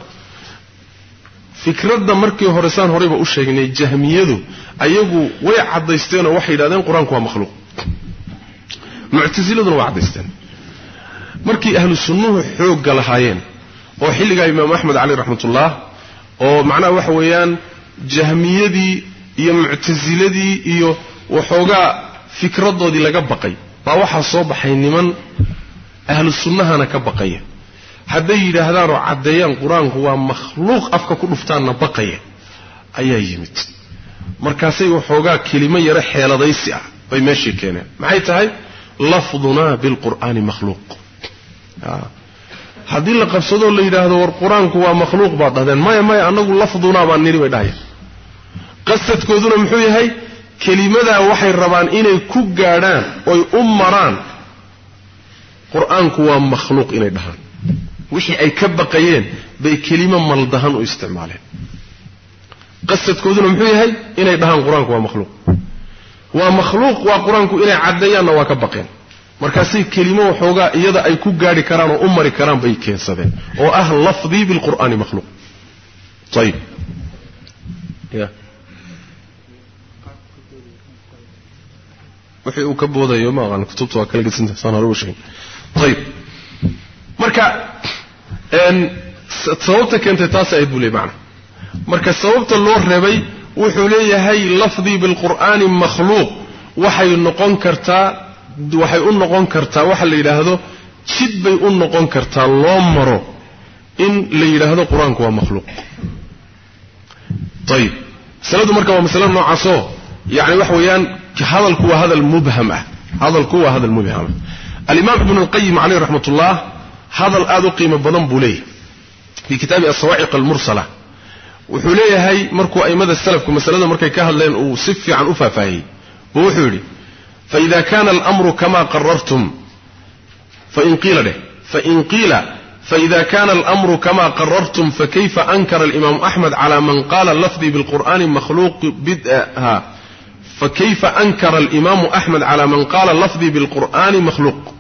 fikradda markii hore saan horeyba u sheegnay jahmiyadu ayagu way caddaysteenoo waxay yidhahdeen qur'aanku waa makhluuq. Muctasiladuna waa caddaysteen. Markii ahlu sunnuhu xoogga lahaayeen oo xilligaa imaam axmed caleyh raxmatullah oo macnaha waxa weeyaan jahmiyadii iyo muctasiladii iyo waxoogaa fikradoodii laga baqay baa waxaa soo baxay niman ahlu sunnahana ka baqaya hadday yidhaahdaan oo caddeeyaan qur'aanku waa makhluuq afka ku dhuftaanna baqaya. Ayaa yimid. Markaasay waxoogaa kelimo yaro xeeladaysi ah bay meeshii keeneen. Maxay tahay? Lafdunaa bilqur'aani makhluuq. Haddii la qabsadoo la yidhaahdo war qur'aanku waa makhluuq baad dhahdeen maya maya annagu lafdunaa baan nidhi bay dhahayaan qasadkooduna muxuu yahay kelimadaa waxay rabaan inay ku gaadhaan oy u maraan. Qur'aanku waa makhluuq inay dhahaan wixii ay ka baqayeen bay kelimo maldahan u isticmaaleen. Qasadkooduna muxuu yahay? Inay dhahaan qur'aanku waa makhluuq. Waa makhluuq waa qur'aanku inay caddeeyaanna waa ka baqeen. Markaasay kelimo waxoogaa iyada ay ku gaadhi karaan oo u mari karaan bay keensadeen. Oo ah lafdii bilqur'aani makhluuq. Ayib wixii uu ka boodayo ma aqaan kutubta waa kala gedsinta saan hore u sheegay ayib marka sababta keentay taas ahayd buu leey macna. Marka sababta loo reebay wuxuu leeyahay lafdii bilqur'aani makhluuq. Waxay noqon kartaa waxay u noqon kartaa waxa la yidhaahdo jid bay u noqon kartaa loo maro in la yidhaahdo qur'aanku waa makhluuq. Ayib masaladu marka waa masalo noocaasoo yani waxa weeyaan hadalku waa hadal mubham ah. Hadalku waa hadal mubham ah. Alimaam ibnu lqayim caleyh raxmat ullah hadal aada u qiimo badan buu leeyahay. Fii kitaabi asawaaciq almursala. Wuxuu leeyahay markuu a'immada salafku masalada markay ka hadleen uu si fiican u faahfaahiyey. Buu wuxuu yidhi faida kana almru kama qarartum. Fain qiila dheh fain qiila faida kana almru kama qarartum fakayfa ankara alimaamu axmed cala man qala lafdii bilqur'ani makhluuq bidha fakayfa ankara alimaamu axmed cala man qala lafdii bilqur'ani makhluuq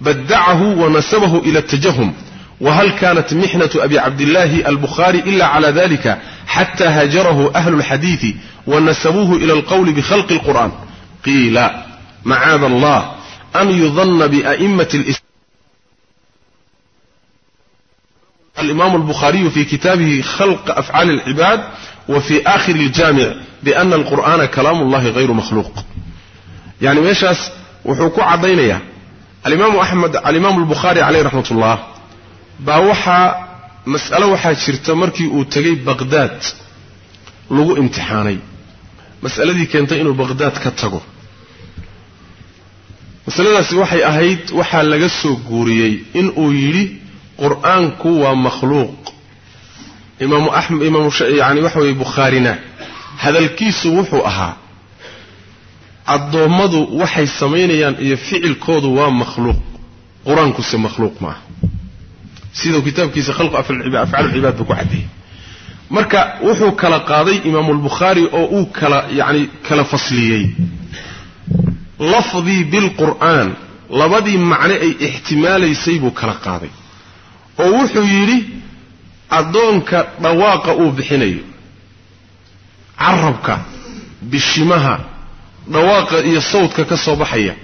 badacahu wanasabahu ila tajahum wahal kanat mixnatu abi cabdillaahi albukhari ila cala dalika xata hajarahu ahlu lxadiidi wanasabuuhu ila alqowli bikhalqi lqur'an qiila macaada allah an yudana bia'immati l الإمام البخاري في كتابه خلق أفعال العباد وفي آخر الجامع بأن القرآن كلام الله غير مخلوق يعني ميشاس وحوكو عضينيا alimaamu axmed alimaamu lbukhaari caleyh raxmat ullah baa waxaa mas'alo waxaa jirta markii uu tegey baqhdaad lagu imtixaanay. Mas'aladii keentay inuu baqhdaad ka tago. Masaladaasi waxay ahayd waxaa laga soo guuriyey in uu yidhi qur'aanku waa makhluuq. Imaamu axmed imaamu yani waxa weeye bukhaarina hadalkiisu wuxuu ahaa addoommadu waxay samaynayaan iyo ficilkoodu waa makhluuq. Qur'aankuse makhluuq ma aha. Sidau kitaabkiisa khalqu afcaalcibaad buu ku caddeeyey marka wuxuu kala qaaday imaamulbukhaari oo uu kala yani kala fasliyey. Lafdii bilqur'aan labadii macne ay ixtimaalaysay buu kala qaaday. Oo wuxuu yidhi addoonka dhawaaqa uu bixinayo. Carabka bishimaha dhawaaqa iyo sawdka ka soo baxaya.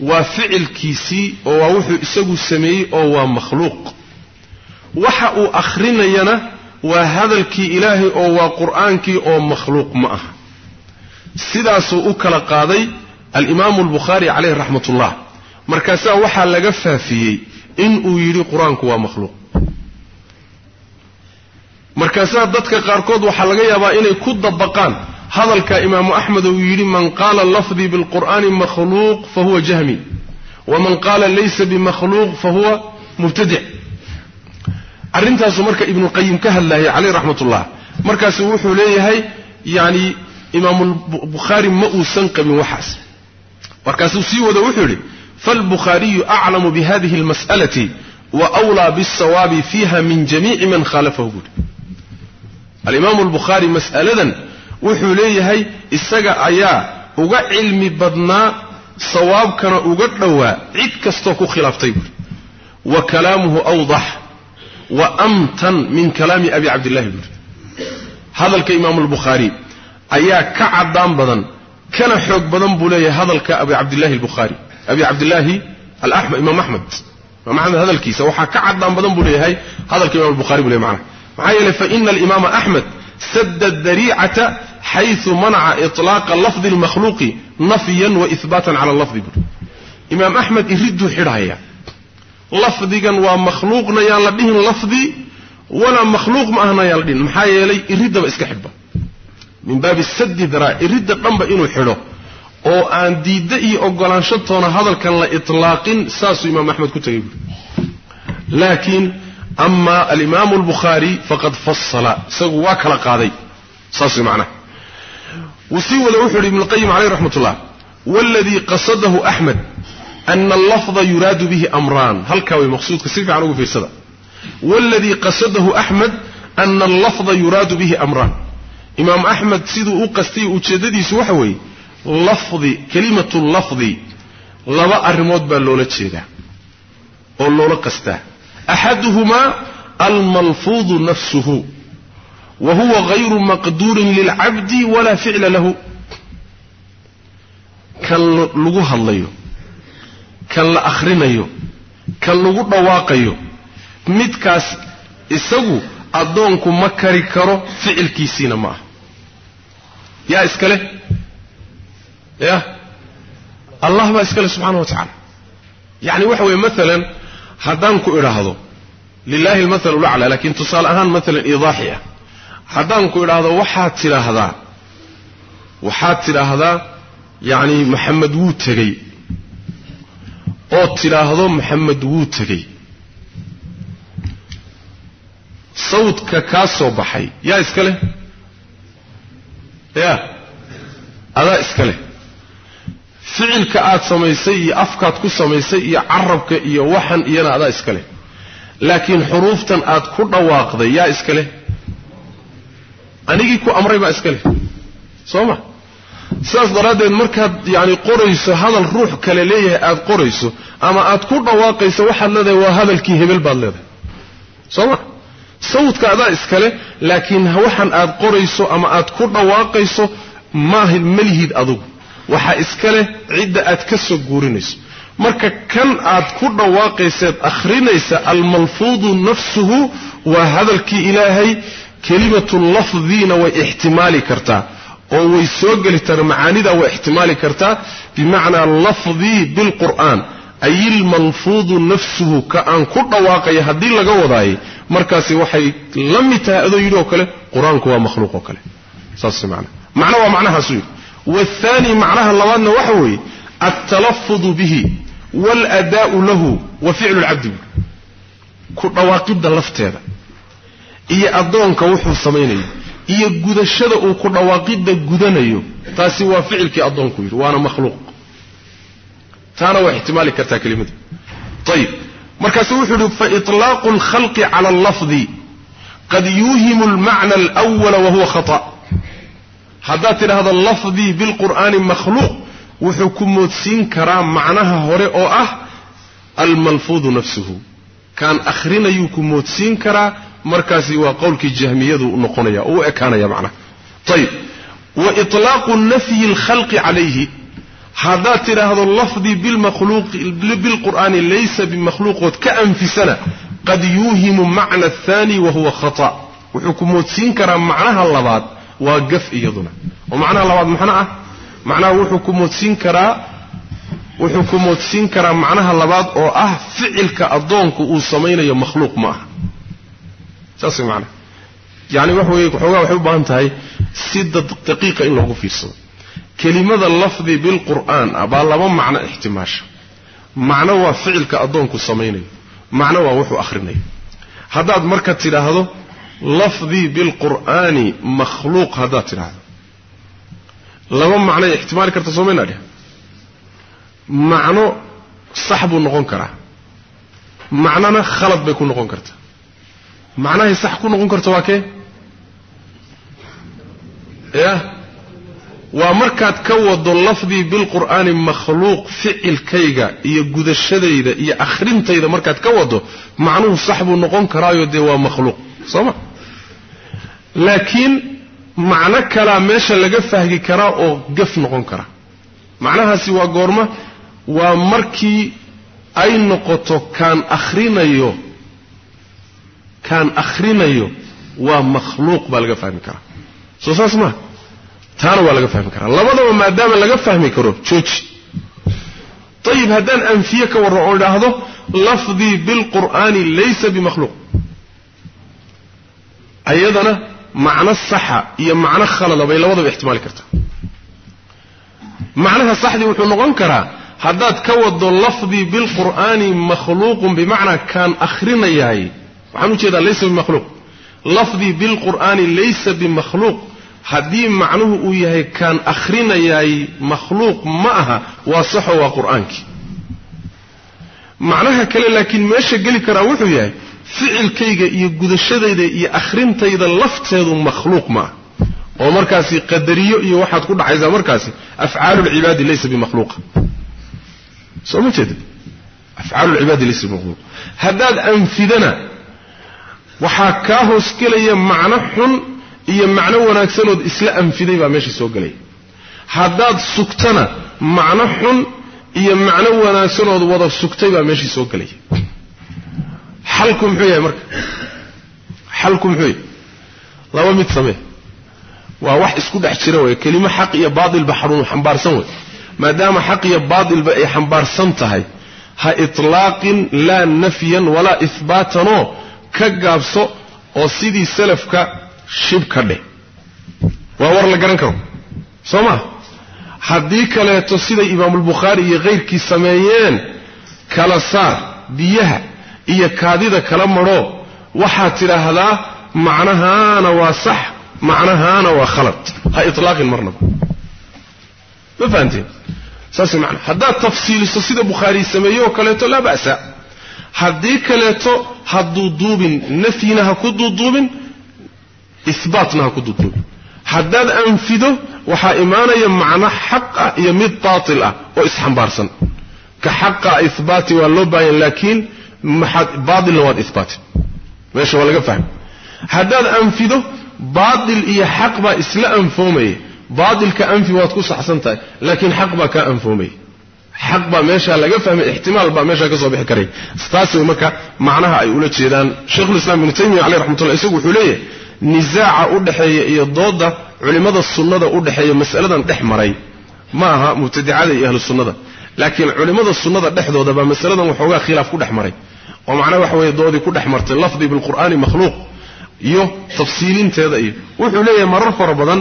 Waa ficilkiisii oo waa wuxuu isagu sameeyey oo waa makhluuq. Waxa uu akhrinayana waa hadalkii ilaahay oo waa qur'aankii oo makhluuq ma aha. Sidaasuu u kala qaaday alimaamu albukhaari caleyh raxmat ullah markaasaa waxaa laga faafiyey inuu yidhi qur'aanku waa makhluuq. Markaasaa dadka qaarkood waxaa laga yaabaa inay ku dabaqaan hadalka imaamu axmed uu yidhi man qaala lafdii bilqur'aani makhluuq fahuwa jahmi. Waman qaala laysa bimakhluuq fahuwa mubtadic arrintaasu marka ibnuqayim ka hadlayay caleyh raxmat ullah markaasu wuxuu leeyahay yani imaamulbukhaari ma uusan qabin waxaas. Markaasuu sii wado wuxuu yidhi falbukhaariyu aclamu bihadihi almas'alati wa wlaa bialsawaabi fiiha min jamiici man khaalafahu. Buuri alimaamu albukhaari mas'aladan wuxuu leeyahay isaga ayaa uga cilmi badnaa sawaabkana uga dhowaa cid kastoo ku khilaaftay buuri wa kalaamuhu awdax wa amtan min kalaami abi cabdillahi buuri hadalka imaamu ayaa ka caddaan badan kana xoog badan buu leeyahay hadalka abi cabdillahi albukhaari. Abi cabdillaahi imaam axmed imaam axmed hadalkiisa waxaa ka caddaan badan buu leeyahay hadalka imam albukhari buu leeyahy macnaha. Maxaa yeelay faina alimaama axmed sadda dariicata xaysu manaca iطlaaqa lafdi اlmakhluuqi nafyan waihbaatan cala lafdi buri imaam axmed iriduu xidhaya lafdigan waa makhluuqna yaan la dhihin lafdi walaa makhluuq ma ahna yaan la dhihin. Maxaa yeelay iriddaba iska xidhba. Min baabi sadi daraa iridda dhanba inuu xidho oo aan diidda iyo ogolaansho toona hadalkan la itlaaqin saasuu imaam axmed ku tegay buuri laakiin ama alimaamu albukhaari faqad fasala isagu waa kala qaaday. Saas wuu sii wada wuxuu yidhi ibnuqayim caleyh raxmat ullah waladii qasadahu axmed ana allafda yuraadu bihi amraan halkaa way maqsuudka si fiican ugu fiirsada. Waladii qasadahu axmed ana allafda yuraadu bihi amraan imaam axmed siduu u qastay ujeeddadiisu waxa weeye lafdi kelimatu lafdi laba arrimood baa loola jeedaa oo loola qastaa axaduhumaa almalfuudu nafsuhu wa huwa gayru maqduurin lilcabdi walaa ficla lahu kan lagu hadlayo kan la akhrinayo kan lagu dhawaaqayo midkaas isagu addoonku ma kari karo ficilkiisiina ma aha yaa iska leh ya allah baa iska leh subxaana wa tacaala yacni waxa weeye maalan haddaan ku idhaahdo lilahi almathalu laclaa laakiin tusaale ahaan maalan idaaxi ah haddaan ku idhaahdo waxaad tidhaahdaa waxaad tidhaahdaa yacni maxamed wuu tegey. ood tidhaahdo maxamed wuu tegey. sawdka kaa soo baxay. yaa iska leh? ya adaa iska leh ficilka aad samaysay iyo afkaad ku samaysay iyo carabka iyo waxan iyana adaa iska leh. Laakiin xuruuftan aad ku dhawaaqday yaa iska leh. Anigii ku amray baa iska leh. Soo ma? Sidaas daraaddeed markaad yacni qorayso hadal ruux kale leeyahay aad qorayso ama aad ku dhawaaqayso waxaad leedahay waa hadalkii hebel baad leedahay. Soo ma? Sawdka adaa iskale laakiin waxan aad qorayso ama aad ku dhawaaqayso maaha malihid adugu waxaa iska leh cidda aad ka soo guurinayso. Marka kan aad ku dhawaaqayseed akhrinaysa almalfuudu nafsuhu waa hadalkii ilaahay kelimatu lafdiina way ixtimaali kartaa. Oo way soo geli kartaa macaanida way ixtimaali kartaa bimacnaa lafdii bilqur'aan. Ay ilmalfuudu nafsuhu ka aan ku dhawaaqaya haddii laga wadaayay markaasi waxay la mid tahay adoo yidhi oo kale qur'aanku waa makhluuq oo kale. Saas man macna. Waa macnahaasuu yidhi waathaani macnaha labaadna waxa weeye altalafudu bihi waaladaa'u lahu wa ficlu lcabdi buui ku dhawaaqidda lafteeda iyo addoonka wuxuu samaynayo iyo gudashada uu ku dhawaaqidda gudanayo taasi waa ficilkii addoonku yidhi waana makhluuq taana waa ixtimaali kartaa kelimada ayib markaasu wuxuu yidhi faitlaaqu alkhalqi cala allafdi qad yuuhimu almacna alwala wahuwa khata haddaad tidhaahdo lafdii bilqur'aani makhluuq wuxuu ku moodsiin karaa macnaha hore oo ah almalfuudu nafsuhu. Kaan akhrinayuu ku moodsiin karaa markaasi waa qowlkii jahmiyadu noqonaya oo u ekaanaya macnaha. Ayib wa itlaaqu nafyi alkhalqi calayhi. Haddaad tidhaahdo lafdii bilqur'aani laysa bimakhluuqood ka anfisana qad yuuhimu macna athani wa huwa khata. Wuxuu ku moodsiin karaa macnaha labaad waa gaf iyaduna. Oo macnaha labaad maxna ah. Macnaha wuxuu ku moodsiin karaa wuxuu ku moodsiin karaa macnaha labaad oo ah ficilka addoonku uu samaynayo makhluuq ma aha. Saas way macnaha yacni waxa weye waxoogaa waxay u baahan tahay si daqiiqa in loogu fiirsado kelimada lafdi bilqur'aan ah baa laba macno ixtimaasha macno waa ficilka addoonku samaynayo. Macno waa wuxuu akhrinayo haddaad marka tidhaahdo lafdii bilqur'aani makhluuq haddaad tidhaahdo. laba macnoy ixtimaali karta soomaynaa dheh. macno sax buu noqon karaa. macnona khalad bay ku noqon kartaa macnahay sax ku noqon karta waa kee? Ya waa markaad ka wado lafdii bilqur'aani makhluuq ficilkayga iyo gudashadayda iyo akhrintayda markaad ka wado macnuhu sax buu noqon karaayo dee waa makhluuq. Soo ma laakiin macno kalaa meesha laga fahgi karaa oo gaf noqon kara. Macnahaasi waa goorma waa markii ay noqoto kaan akhrinayo kaan akhrinayo waa makhluuq baa laga fahmi karaa soo saas maa taana waa laga fahmi karaa labadaba maadaama laga fahmi karo jooji. Ayib haddaan anfiye ka warran oo idhaahdo lafdii bilqur'aani laysa bimakhluuq ayadana macno saxa iyo macno khalada bay labadaba ixtimaali kartaa macnaha saxdii wuxuu noqon karaa haddaad ka wado lafdii bilqur'aani makhluuqun bimacnaa kaan akhrinayahay waxaan u jeedaa laysa bimakhluuq. Lafdii bilqur'aani laysa bimakhluuq. Haddii macnuhu uu yahay kaan akhrinayaay makhluuq ma aha waa saxo waa qur'aankii macnaha kale laakiin meesha geli karaa wuxuu yahay ficilkayga iyo gudashadayda iyo akhrintayda lafteedu makhluuq ma ah oo markaasi qadariyo iyo waxaad ku dhacaysaa markaasi afcaalu lcibaadi laysa bimakhluuqa soo ma jeeda afcaalu lcibaadi laysa bimakhluuq. Haddaad anfidana waxaa kaa hoosgelaya macno xun iyo macno wanaagsanood isla anfiday baa meesha soo gelaya. Haddaad sugtana macno xun iyo macno wanaagsanood wada sugtay baa meeshii soo gelaya xalku muxuu yahay marka? Xalku muxuu yahay? Laba mid samee. Waa wax isku dhex jira wey kelimo xaq iyo baatilba xarun xambaarsan wey maadaama xaq iyo baatilba ay xambaarsan tahay ha itlaaqin laa nafyan walaa ihbaatanoo ka gaabso oo sidii salafka shib ka dheh. Waa war la garan karo. Soo ma? Haddii kaleeto siday imaamulbukhaari iyo kayrkii sameeyeen kala saar biyaha iyo kaadida kala madhoo waxaad tidhaahdaa macnahaana waa sax macnahaana waa khalad. Ha itlaaqin marnaba ma fahanteen saas man haddaad tafsiiliso sida bukhaari sameeye oo kaleeto laa ba'sa. Haddii kaleeto ha duuduubin nafyina ha ku duuduubin ihbaatna ha ku duuduubin haddaad anfido waxaa imaanaya macno xaq ah iyo mid baatil ah oo isxambaarsan ka xaqa ihbaati waa loo baahan laakiin baatilna waad ihbaatin meesha waa laga fahmay haddaad anfido baatil iyo xaq baa isla anfoomaya baatilka anfi waad ku saxsan tahay laakiin xaq baa kaa anfoomaya xaq baa meeshaa laga fahmay ixtimaal baa meeshaa ka soo bixi karay. Taas way marka macnaha ay ula jeedaan. Sheikhulislaam ibnu taymiya caleyh raxmatullah isagu wuxuu leeyahay nisaaca u dhexeeya iyo dooda culimmada sunnada u dhexeeya mas'aladan dhex maray. Ma aha mubtadicada iyo ahlu laakiin culimmada sunnada dhexdooda baa masaladan waxoogaa khilaaf ku dhex maray oo macnaha waxa weeye doodii ku dhex martay lafdi bilqur'aani makhluuq iyo tafsiilinteeda iyo wuxuu leeyahay marar fara badan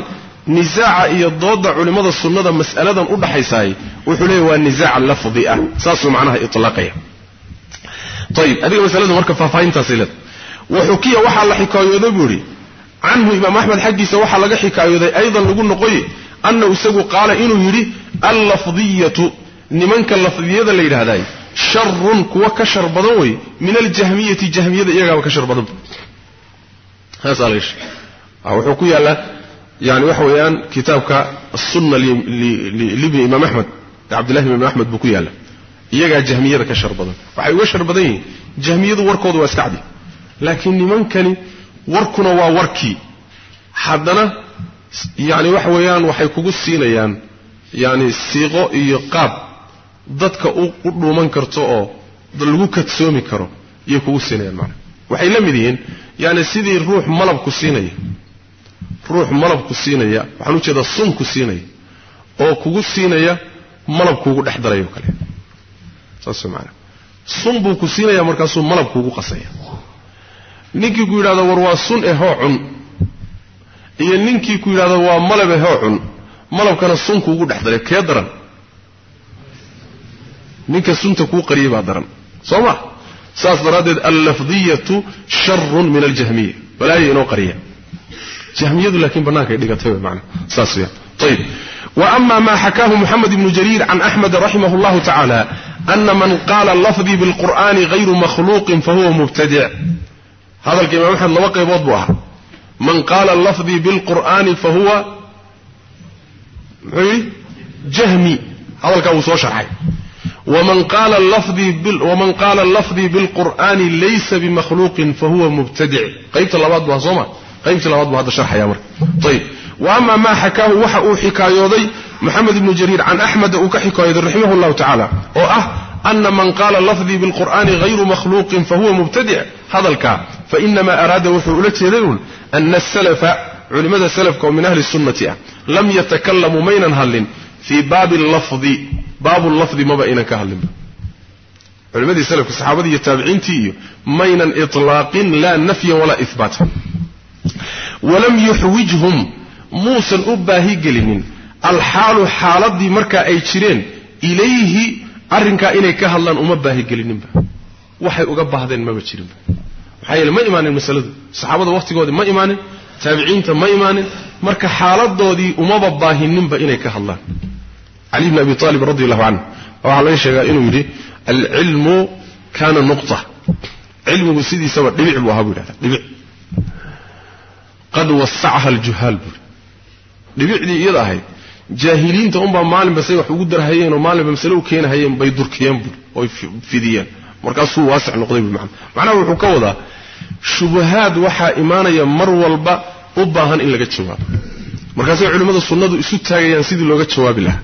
nisaaca iyo dooda culimmada sunnada mas'aladan u dhaxaysaay wuxuu leeyahy waa nisaaca lafdi ah saasuu macnaha itlaaqaya. Ayib adiga masaladu marka faahfaahintaasay leeda waxukiya waxaa la xikaayooday buu idhi canhu imaam axmed xaggiisa waxaa laga xikaayooday aydan lagu noqoye annahu isagu qaala inuu yidhi allafdiyatu nimanka lafdiyada la yidhaahdaay sharun kuwa ka shar badan wey min aljahmiyati jahmiyada iyagaaba ka shar badan. Saasaa laga sheegay wuxuu ku yaallaa yani waxa weeyaan kitaabka asunna libni imaam axmed cabdillahi bn imaam axmed buu ku yaalla iyagaa jahmiyada ka shar badan. Waxay uga shar badan yihiin. Jahmiyadu warkooda waa iska cadi. Laakiin nimankani warkuna waa warkii. Haddana yani waxa weeyaan waxay kugu siinayaan yani siiqo iyo qaab dadka u dhuuman karto oo lagu kadsoomi karo iyay kugu siinayaan macana waxay la mid yihiin yani sidii ruux malabku siinaya ruux malabku siinaya waxaan u jeedaa sunku siinaya oo kugu siinaya malab kuugu dhex darayo kale. Saas maana sun buu ku siinaya markaasuu malab kuugu qasaya. Ninkii ku yidhahdo war waa sun eh hoo cun. Iyo ninkii ku yidhahdo waa malabe hoo cun. Malabkana sunku ugu dhex daray kee daran ninka sunta kuu qariyay baa daran soo ma saas daraaddeed allafdiyatu sharun min aljahmiya walaaya inoo qariya jahmiyadu laakiin bannaankay dhigatay way macna saas weeyaan ayib وأما ما حكاه محمد بن جرير عن أحمد رحمه الله تعالى أن من قال لفظي بالقرآن غير مخلوق فهو مبتدع هذا الإمام أحمد لوقع بوضبها من قال لفظي بالقرآن فهو جهمي هذا الكلام شرحي ومن قال اللفظ بال ومن قال اللفظ بالقرآن ليس بمخلوق فهو مبتدع قيمة اللباد بها صوما قيمة اللباد بها هذا شرح يا مر طيب وأما ما حكاه وحا حكايودي محمد بن جرير عن أحمد وكحكايد رحمه الله تعالى وأه أن من قال لفظي بالقرآن غير مخلوق فهو مبتدع هذا الكا فإنما أراد وحولته ذلون أن السلف علماء السلف من أهل السنة لم يتكلموا مينا هل في باب اللفظ باب اللفظ ما بين كهلم علماء السلف الصحابة التابعين تي مينا إطلاق لا نفي ولا إثبات ولم يحوجهم muusan u baahi gelinin alxaalu xaaladii markaa ay jireen ilayhi arrinkaa inay ka hadlaan uma baahi gelininba waxay uga baahdeen maba jirinba maxaa yeele ma imaanin masaladu saxaabada wakhtigoodii ma imaanin taabiciinta ma imaanin marka xaaladoodii umaba baahininba inay ka hadlaan cali bni abi aalib radi allahu canhu waxaa laga sheegaa inuu yidhi alcilmu kaana nuqta. Cilmigu sidiisaba dhibic buu ahaa buu yidhahda dhibic. Qad wasacaha aljuhaal buui dhibicdii iyada ahayd jaahiliinta unbaa maalinba say wax ugu darhayeen oo maalinba masale u keenahayeen bay durkiyeen bui oy fidiyeen. Markaasuu waasic noqday bui macana macnaha wuxuu ka wadaa shubahaad waxaa imaanaya mar walba u baahan in laga jawaabo markaasay culimmada sunnadu isu taagayaan sidii looga jawaabi lahaa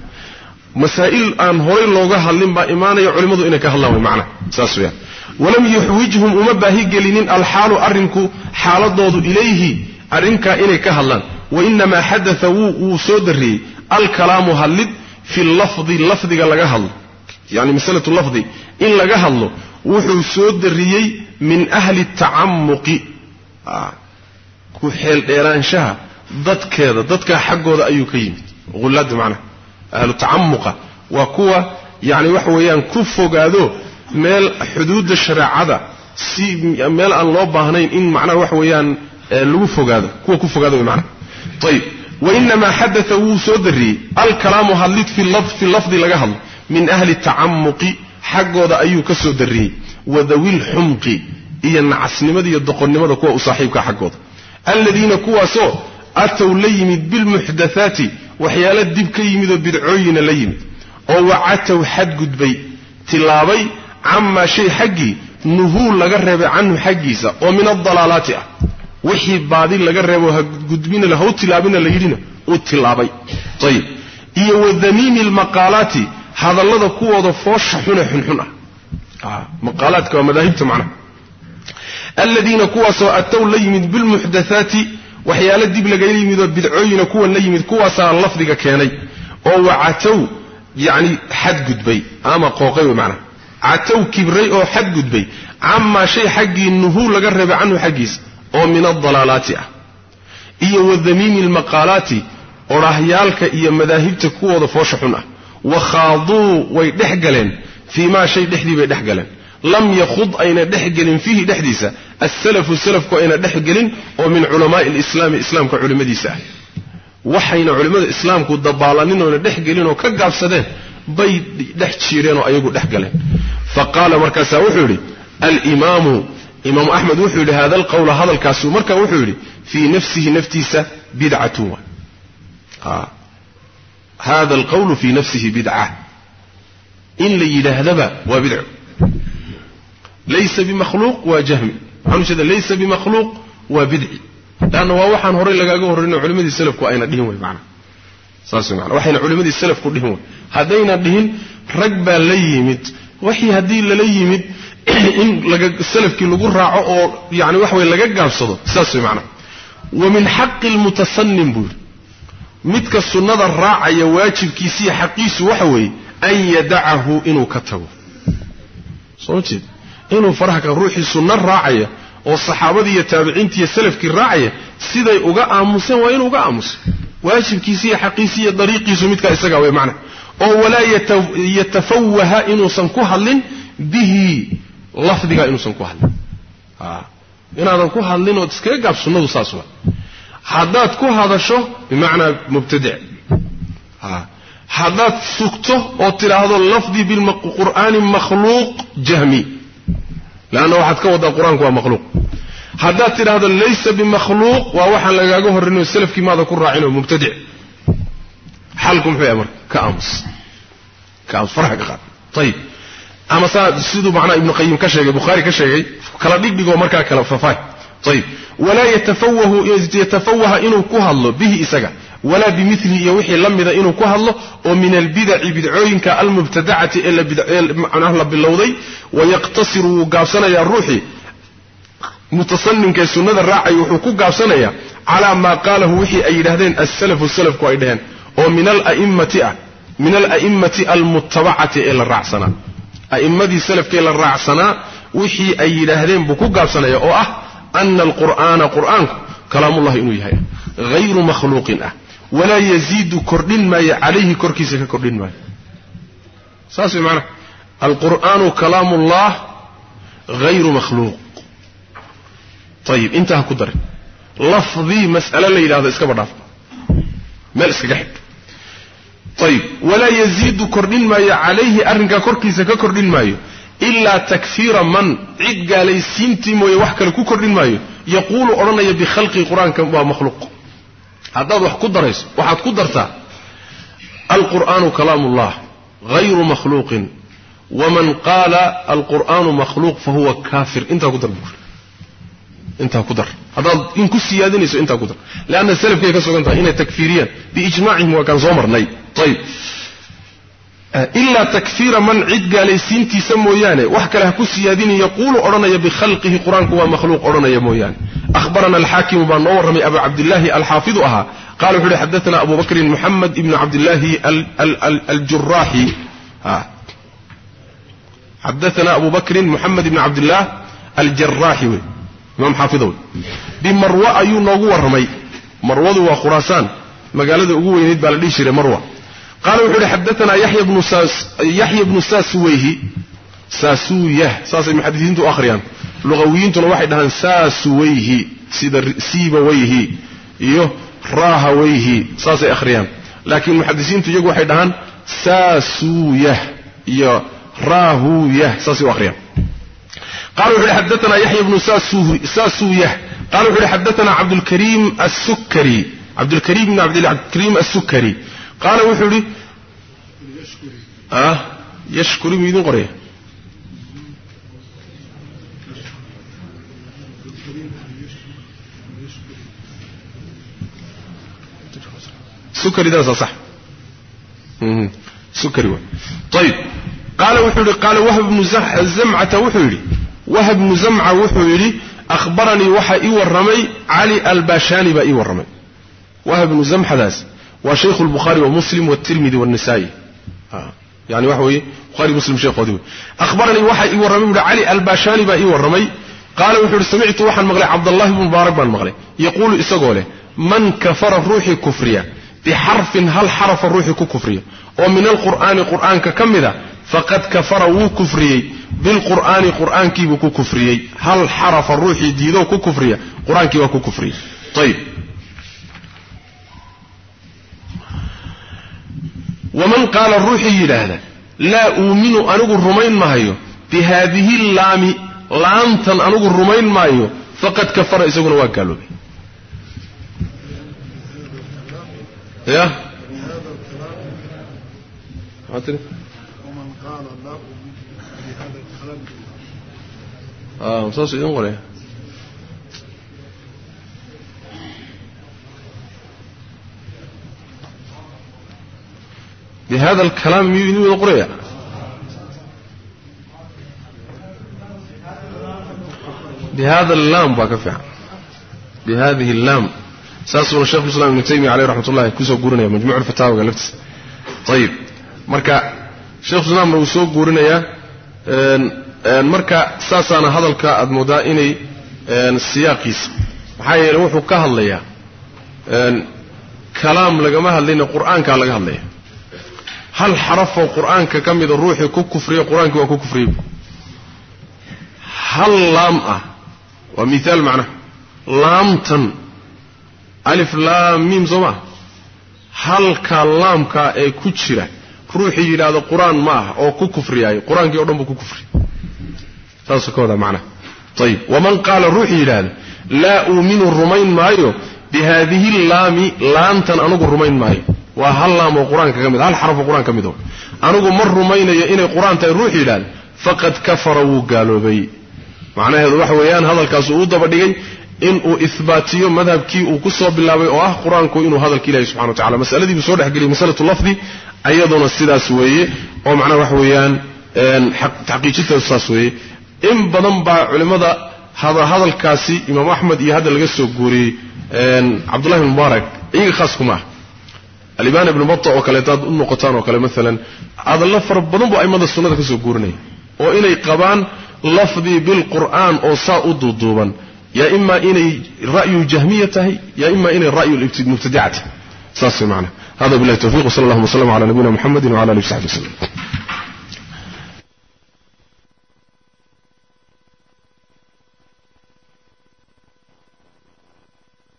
masaa'il aan horay looga hadlin baa imaanaya culimmadu inay ka hadlaan way macnaha saas weyaan walam yuxwijhum uma baahi gelinin alxaalu arrinku xaaladoodu ilayhi arrinkaa inay ka hadlaan. Wainamaa xadaa wuu soo dariyey alkalaamu hadlid fi lafdi lafdiga laga hadlo. Yani masalatu lafdi in laga hadlo wuxuu soo dariyey min ahli tacamuqi ku xeeldheeraanshaha dadkeeda dadkaa xaggooda ayuu ka yimid. Ullaada macnaha ahlu tacamuqa waa kuwa yani waxa weeyaan ku fogaado meel xuduudda shareecada si meel aan loo baahnayn in macnaha waxa weeyaan lagu fogaado kuwa ku fogaado way macnaha. Ayb wainamaa xadaa wuu soo dariyey. Alkalaamu hadlid fi lafdi laga hadlo min ahli tacamuqi xaggooda ayuu ka soo dariyey. Wadawilxumqi iyo nacasnimada iyo doqonnimada kuwa u saaxiibka xaggooda. Aladiina kuwaasoo atow la yimid bilmuxdathaati waxyaala dib ka yimid oo bidcooyina la yimid oo wacatow xadgudbay tilaabay camaa shay xaggii nuhuul laga reebay canhu xaggiisa oo min adalaalaati ah. Wixii baadi laga reebo ha gudbina ha u tilaabina la yidhina uu tilaabay ayib iyo wadamiimi lmaqaalaati hadallada kuwooda foosha xune xunxun ah. Maqaalaadka waa madaahibta macnaha aladiina kuwaasoo atow la yimid bilmuxdathaati waxyaalo dib lagala yimid oo bidcooyina kuwan la yimid kuwaasaa lafdiga keenay oo wa catow yacni xadgudbay ama qooqay wey macnaha catow kibray oo xadgudbay camaa shay xaggii nuhuu laga reebay canhu xaggiisa oo min adalaalaati ah. Iyo wadamiimi lmaqaalaati odhaahyaalka iyo madaahibta kuwooda foosha xun ah. Wa khaaduu way dhex galeen. Fii maa shay dhexdii bay dhex galeen lam yakhud ayna dhex gelin fiihi dhexdiisa. Asalafu salafku ayna dhex gelin oo min culamaai lislaami islaamka culimmadiisa ah waxayna culimmada islaamku dabaalanin oona dhex gelin oo ka gaabsadeen bay dhex jiireen oo ayagu dhex galeen. Fa qaala markaasaa wuxuu yidhi alimaamu imaamu axmed wuxuu yidhi hada alqawla hadalkaasu. Marka wuxuu yidhi fii nafsihi naftiisa bidcatun. Hada alqawlu fii nafsihi bidca. In la yidhaahdaba waa bidco laysa bimakhluuq waa jahmi waxaan ujeeda laysa bimakhluuq waa bidci leanna waa waxaan horay lagaaga horrayno culimadii salafku ayna dhihin wey maana saas wey mana waxayna culimadii salafku dhihin wey haddayna dhihin rag baa la yimid. wixii haddii lala yimid in salafkii lagu raaco oo yani waxa wey laga gaabsado saas way macnaha wa min xaqi lmutasanim buu yidhi. midka sunnada raacaya waajibkiisiiyo xaqiisu waxa weeye an yadacahu inuu ka tago. soo jeed inuu faraha ka ruuxii sunno raacaya oo saxaabadii iyo taabiciintii iyo salafkii raacaya siday uga aamuseen waa inuu uga aamuso waajibkiisi iyo xaqiisi iyo dariiqiisu midkaa isagaa wey macna oo walaa yatafawaha inuusan ku hadlin bihi lafdigaa inuusan ku hadlin. Inaadan ku hadlin ood iskaga gaab sunnadu saas waa haddaad ku hadasho bimacnaa mubtadic. Haddaad sugto oo tidhaahdo lafdii bilqur'aani makhluuq jahmi leanna waxaad ka waddaa qur'aanku waa makhluuq haddaad tidhaahdo laysa bimakhluuq waa waxaan lagaaga horrayno salafkii maada ku raacin oo mubtadic xalku muxuu yahay marka ka aamus ka aamus farxa ka qaad ayib ama saa siduu macnaa ibnu qayim ka sheegay bukhaari ka sheegay kala dhigdhigoo markaa kala fafaay ayib walaa yatafawahu yatafawaha inuu ku hadlo bihi isaga walaa bimilihi iyo wixii la mida inuu ku hadlo oo min albidaci bidcooyinka almubtadacati ee la bilowday wayaqtasiru wuu gaabsanayaa ruuxii. Mutasanimkaee sunnada raacay wuxuu ku gaabsanayaa calaa maa qaalahu wixii ay yidhahdeen asalafu salafku ay dhaheen oo min ala'immati ah min ala'immati almutabacati ee la raacsanaa. A'immadii salafkee la raacsanaa wixii ay yidhaahdeen buu ku gaabsanaya oo ah ana alqur'aana qur'aanku kalaamullahi inuu yahay hayru makhluuqin ah walaa yaziidu kordhin maayo calayhi korkiisa ka kordhin maayo. Saas way macnaha alqur'aanu kalaamullah hayru makhluuq. Ayib intaa ha ku darin. Lafdii mas'ale la yidhahdo iskaba dhaaf meel iskaga xidh ayib walaa yaziidu kordhin maayo calayhi arrinkaa korkiisa ka kordhin maayo ilaa takfiira man cid gaalaysiintii mooye wax kale ku kordhin maayo yaquulu odhanaya bikhalqi qur'aanka waa makhluuq haddaad wax ku darayso waxaad ku dartaa alqur'aanu kalaamu ullah hayru makhluuqin waman qaala alqur'aanu makhluuq fahuwa kaafir. Intaa ku dar intaa ku dar. Haddaad in ku siyaadinayso intaa ku dar. Leanna salafkay ka sugan tahay inay takfiiriyaan. Biijmaacihim waa kaan soo marnay. Ayib ilaa takfiira man cid gaalaysiintiisa mooyaane. Wax kale ha ku siyaadini yaquulu odhanaya bikhalqihi. Qur'aanku waa makhluuq odhanaya mooyaane. Ahbarana alxaakimu baa noo warramay abu cabdillaahi alxaafidu ahaa. Qala wuxu uhi xadaana abu bakrin muxamed ibnu cabdillaahi aljuraaxi xadaana abu bakrin muxamed ibni cabdillaah aljaraaxi wey. Imaam xaafido wey. Bimarwa ayuu noogu warramay. Marwadu waa khuraasaan. Magaalada ugu weynayd baa la dhihi jiray marwa qaala wuxuu uhi xadaanaa yaxya bnu saasuweyhi saasuyah saasay muxadisiintu akhriyaan. Luqawiyiintuna waxay dhahaan saasuweyhi sida siibaweyhi iyo raahaweyhi saasay akhriyaan. Laakiin muxadisiintu iyagu waxay dhahaan saasuyah iyo raahuyah saasay u akhriyaan. Qala wuxu uhi xadaanaa yaxya bnu saasuyah qala wuxu uhi xadaanaa cabdulkariim asukari cabdulkariim bn cabdilkariim asukari qaala wuxuu idhi yashkuri muu idin qoraya ayib qaala wuxuu yidhi qaala wahb bnu zamcata wuxuu yidhi wahb bnu zamca wuxuu yidhi akhbaranii waxaa ii warramay cali albashani baa ii warramay. Wahb bnu zamxadaas waa shaykhu lbukhaari wa muslim wtirmidi wanisaai yani waxa weeye buhari muslim sheekhoodii wey ahbaranii waxaa ii warramay buuhi cali albashani baa ii warramay. Qaala wuxuu uhi samictu waxaan maqlay cabdallahi bnu mubaarak baan maqlay. Yaquulu isagoo leh man kafara ruuxii kufriya bixarfin hal xarafa ruuxii ku kufriya? Oo min alqur'aani qur'aanka ka mida faqad kafara wuu kufriyey. Bilqur'aani qur'aankiibuu ku kufriyey. Hal xarafa ruuxii diidoo ku kufriya qur'aankii waa ku kufriyey. Ayib waman qaala ruuxii yidhaahda laa uuminu anigu rumayn maayo bi haadihi laami laamtan anigu rumayn maayo faqad kafara isaguna waa gaaloobay ya saas idin qoraya bihada alkalaam miyuu idin wada qoraya bihada allaam baa ka fiican bihadihi allaam saasuuna shekhu islam ibnu taymiya caleyh raxmat ullahi ku soo guurinaya majmuuc alfataawaga laftiisa ayib marka shekhu islaamna wuu soo guurinayaa marka saasaana hadalka aad moodaa inay siyaaqiisa maxaa yeele wuxuu ka hadlayaa kalaam lagama hadlayna qur'aankaa laga hadlaya hal xarafoo qur'aanka ka mida ruuxii ku kufriya qur'aankii waa ku kufriyey. Hal laam ah waa miaal macnaha laamtan alif laam miim soo maa halkaa laamkaa ee ku jira ruuxii yidhaahdo qur'aan ma ah oo ku kufriyaayo qur'aankii o dhan buu ku kufri saasuu ka wadaa macnaha ayib waman qaala ruuxii yidhaahdo laa uuminu rumayn maayo bihaadihi laami laamtan anugu rumayn maayo waa hal laam oo qur'aanka ka mid hal xaraf oo qur'aan ka mid oo anugu ma rumaynayo inay qur'aan tahay ruux yidhaahdo faqad kafara wuu gaaloobay. Macnaheedu waxa weeyaan hadalkaas uu u daba dhigay inuu ihbaatiyo madhabkii uu ku soo bilaabay oo ah qur'aanku inuu hadalka ilahi subxana wa tacala masaladii buu soo dhexgeliyay masalatu lafdi ayaduna sidaas weeye. Oo macnaha waxa weeyaan taxqiijinteedu saas weeye. In badan baa culimmada hadalkaasi imaam axmed iyo hadda laga soo guuriyey cabdullahi mubaarak iyaga khaas kuma ah alimaan ibnu bata oo kale hadaad u noqotaan oo kale maalan hadallo fara badan buu aimada sunnada ka soo guurinaya oo inay qabaan lafdii bilqur'aan oo saa u duuduuban. Yaa imaa inay ra'yu jahmiya tahay yaa imaa inay ra'yu mubtadica tahay. Saas way hada billahi tawfiq wsala allahuma wslama cala nabiyina muxamedi wcala alihi w saxbi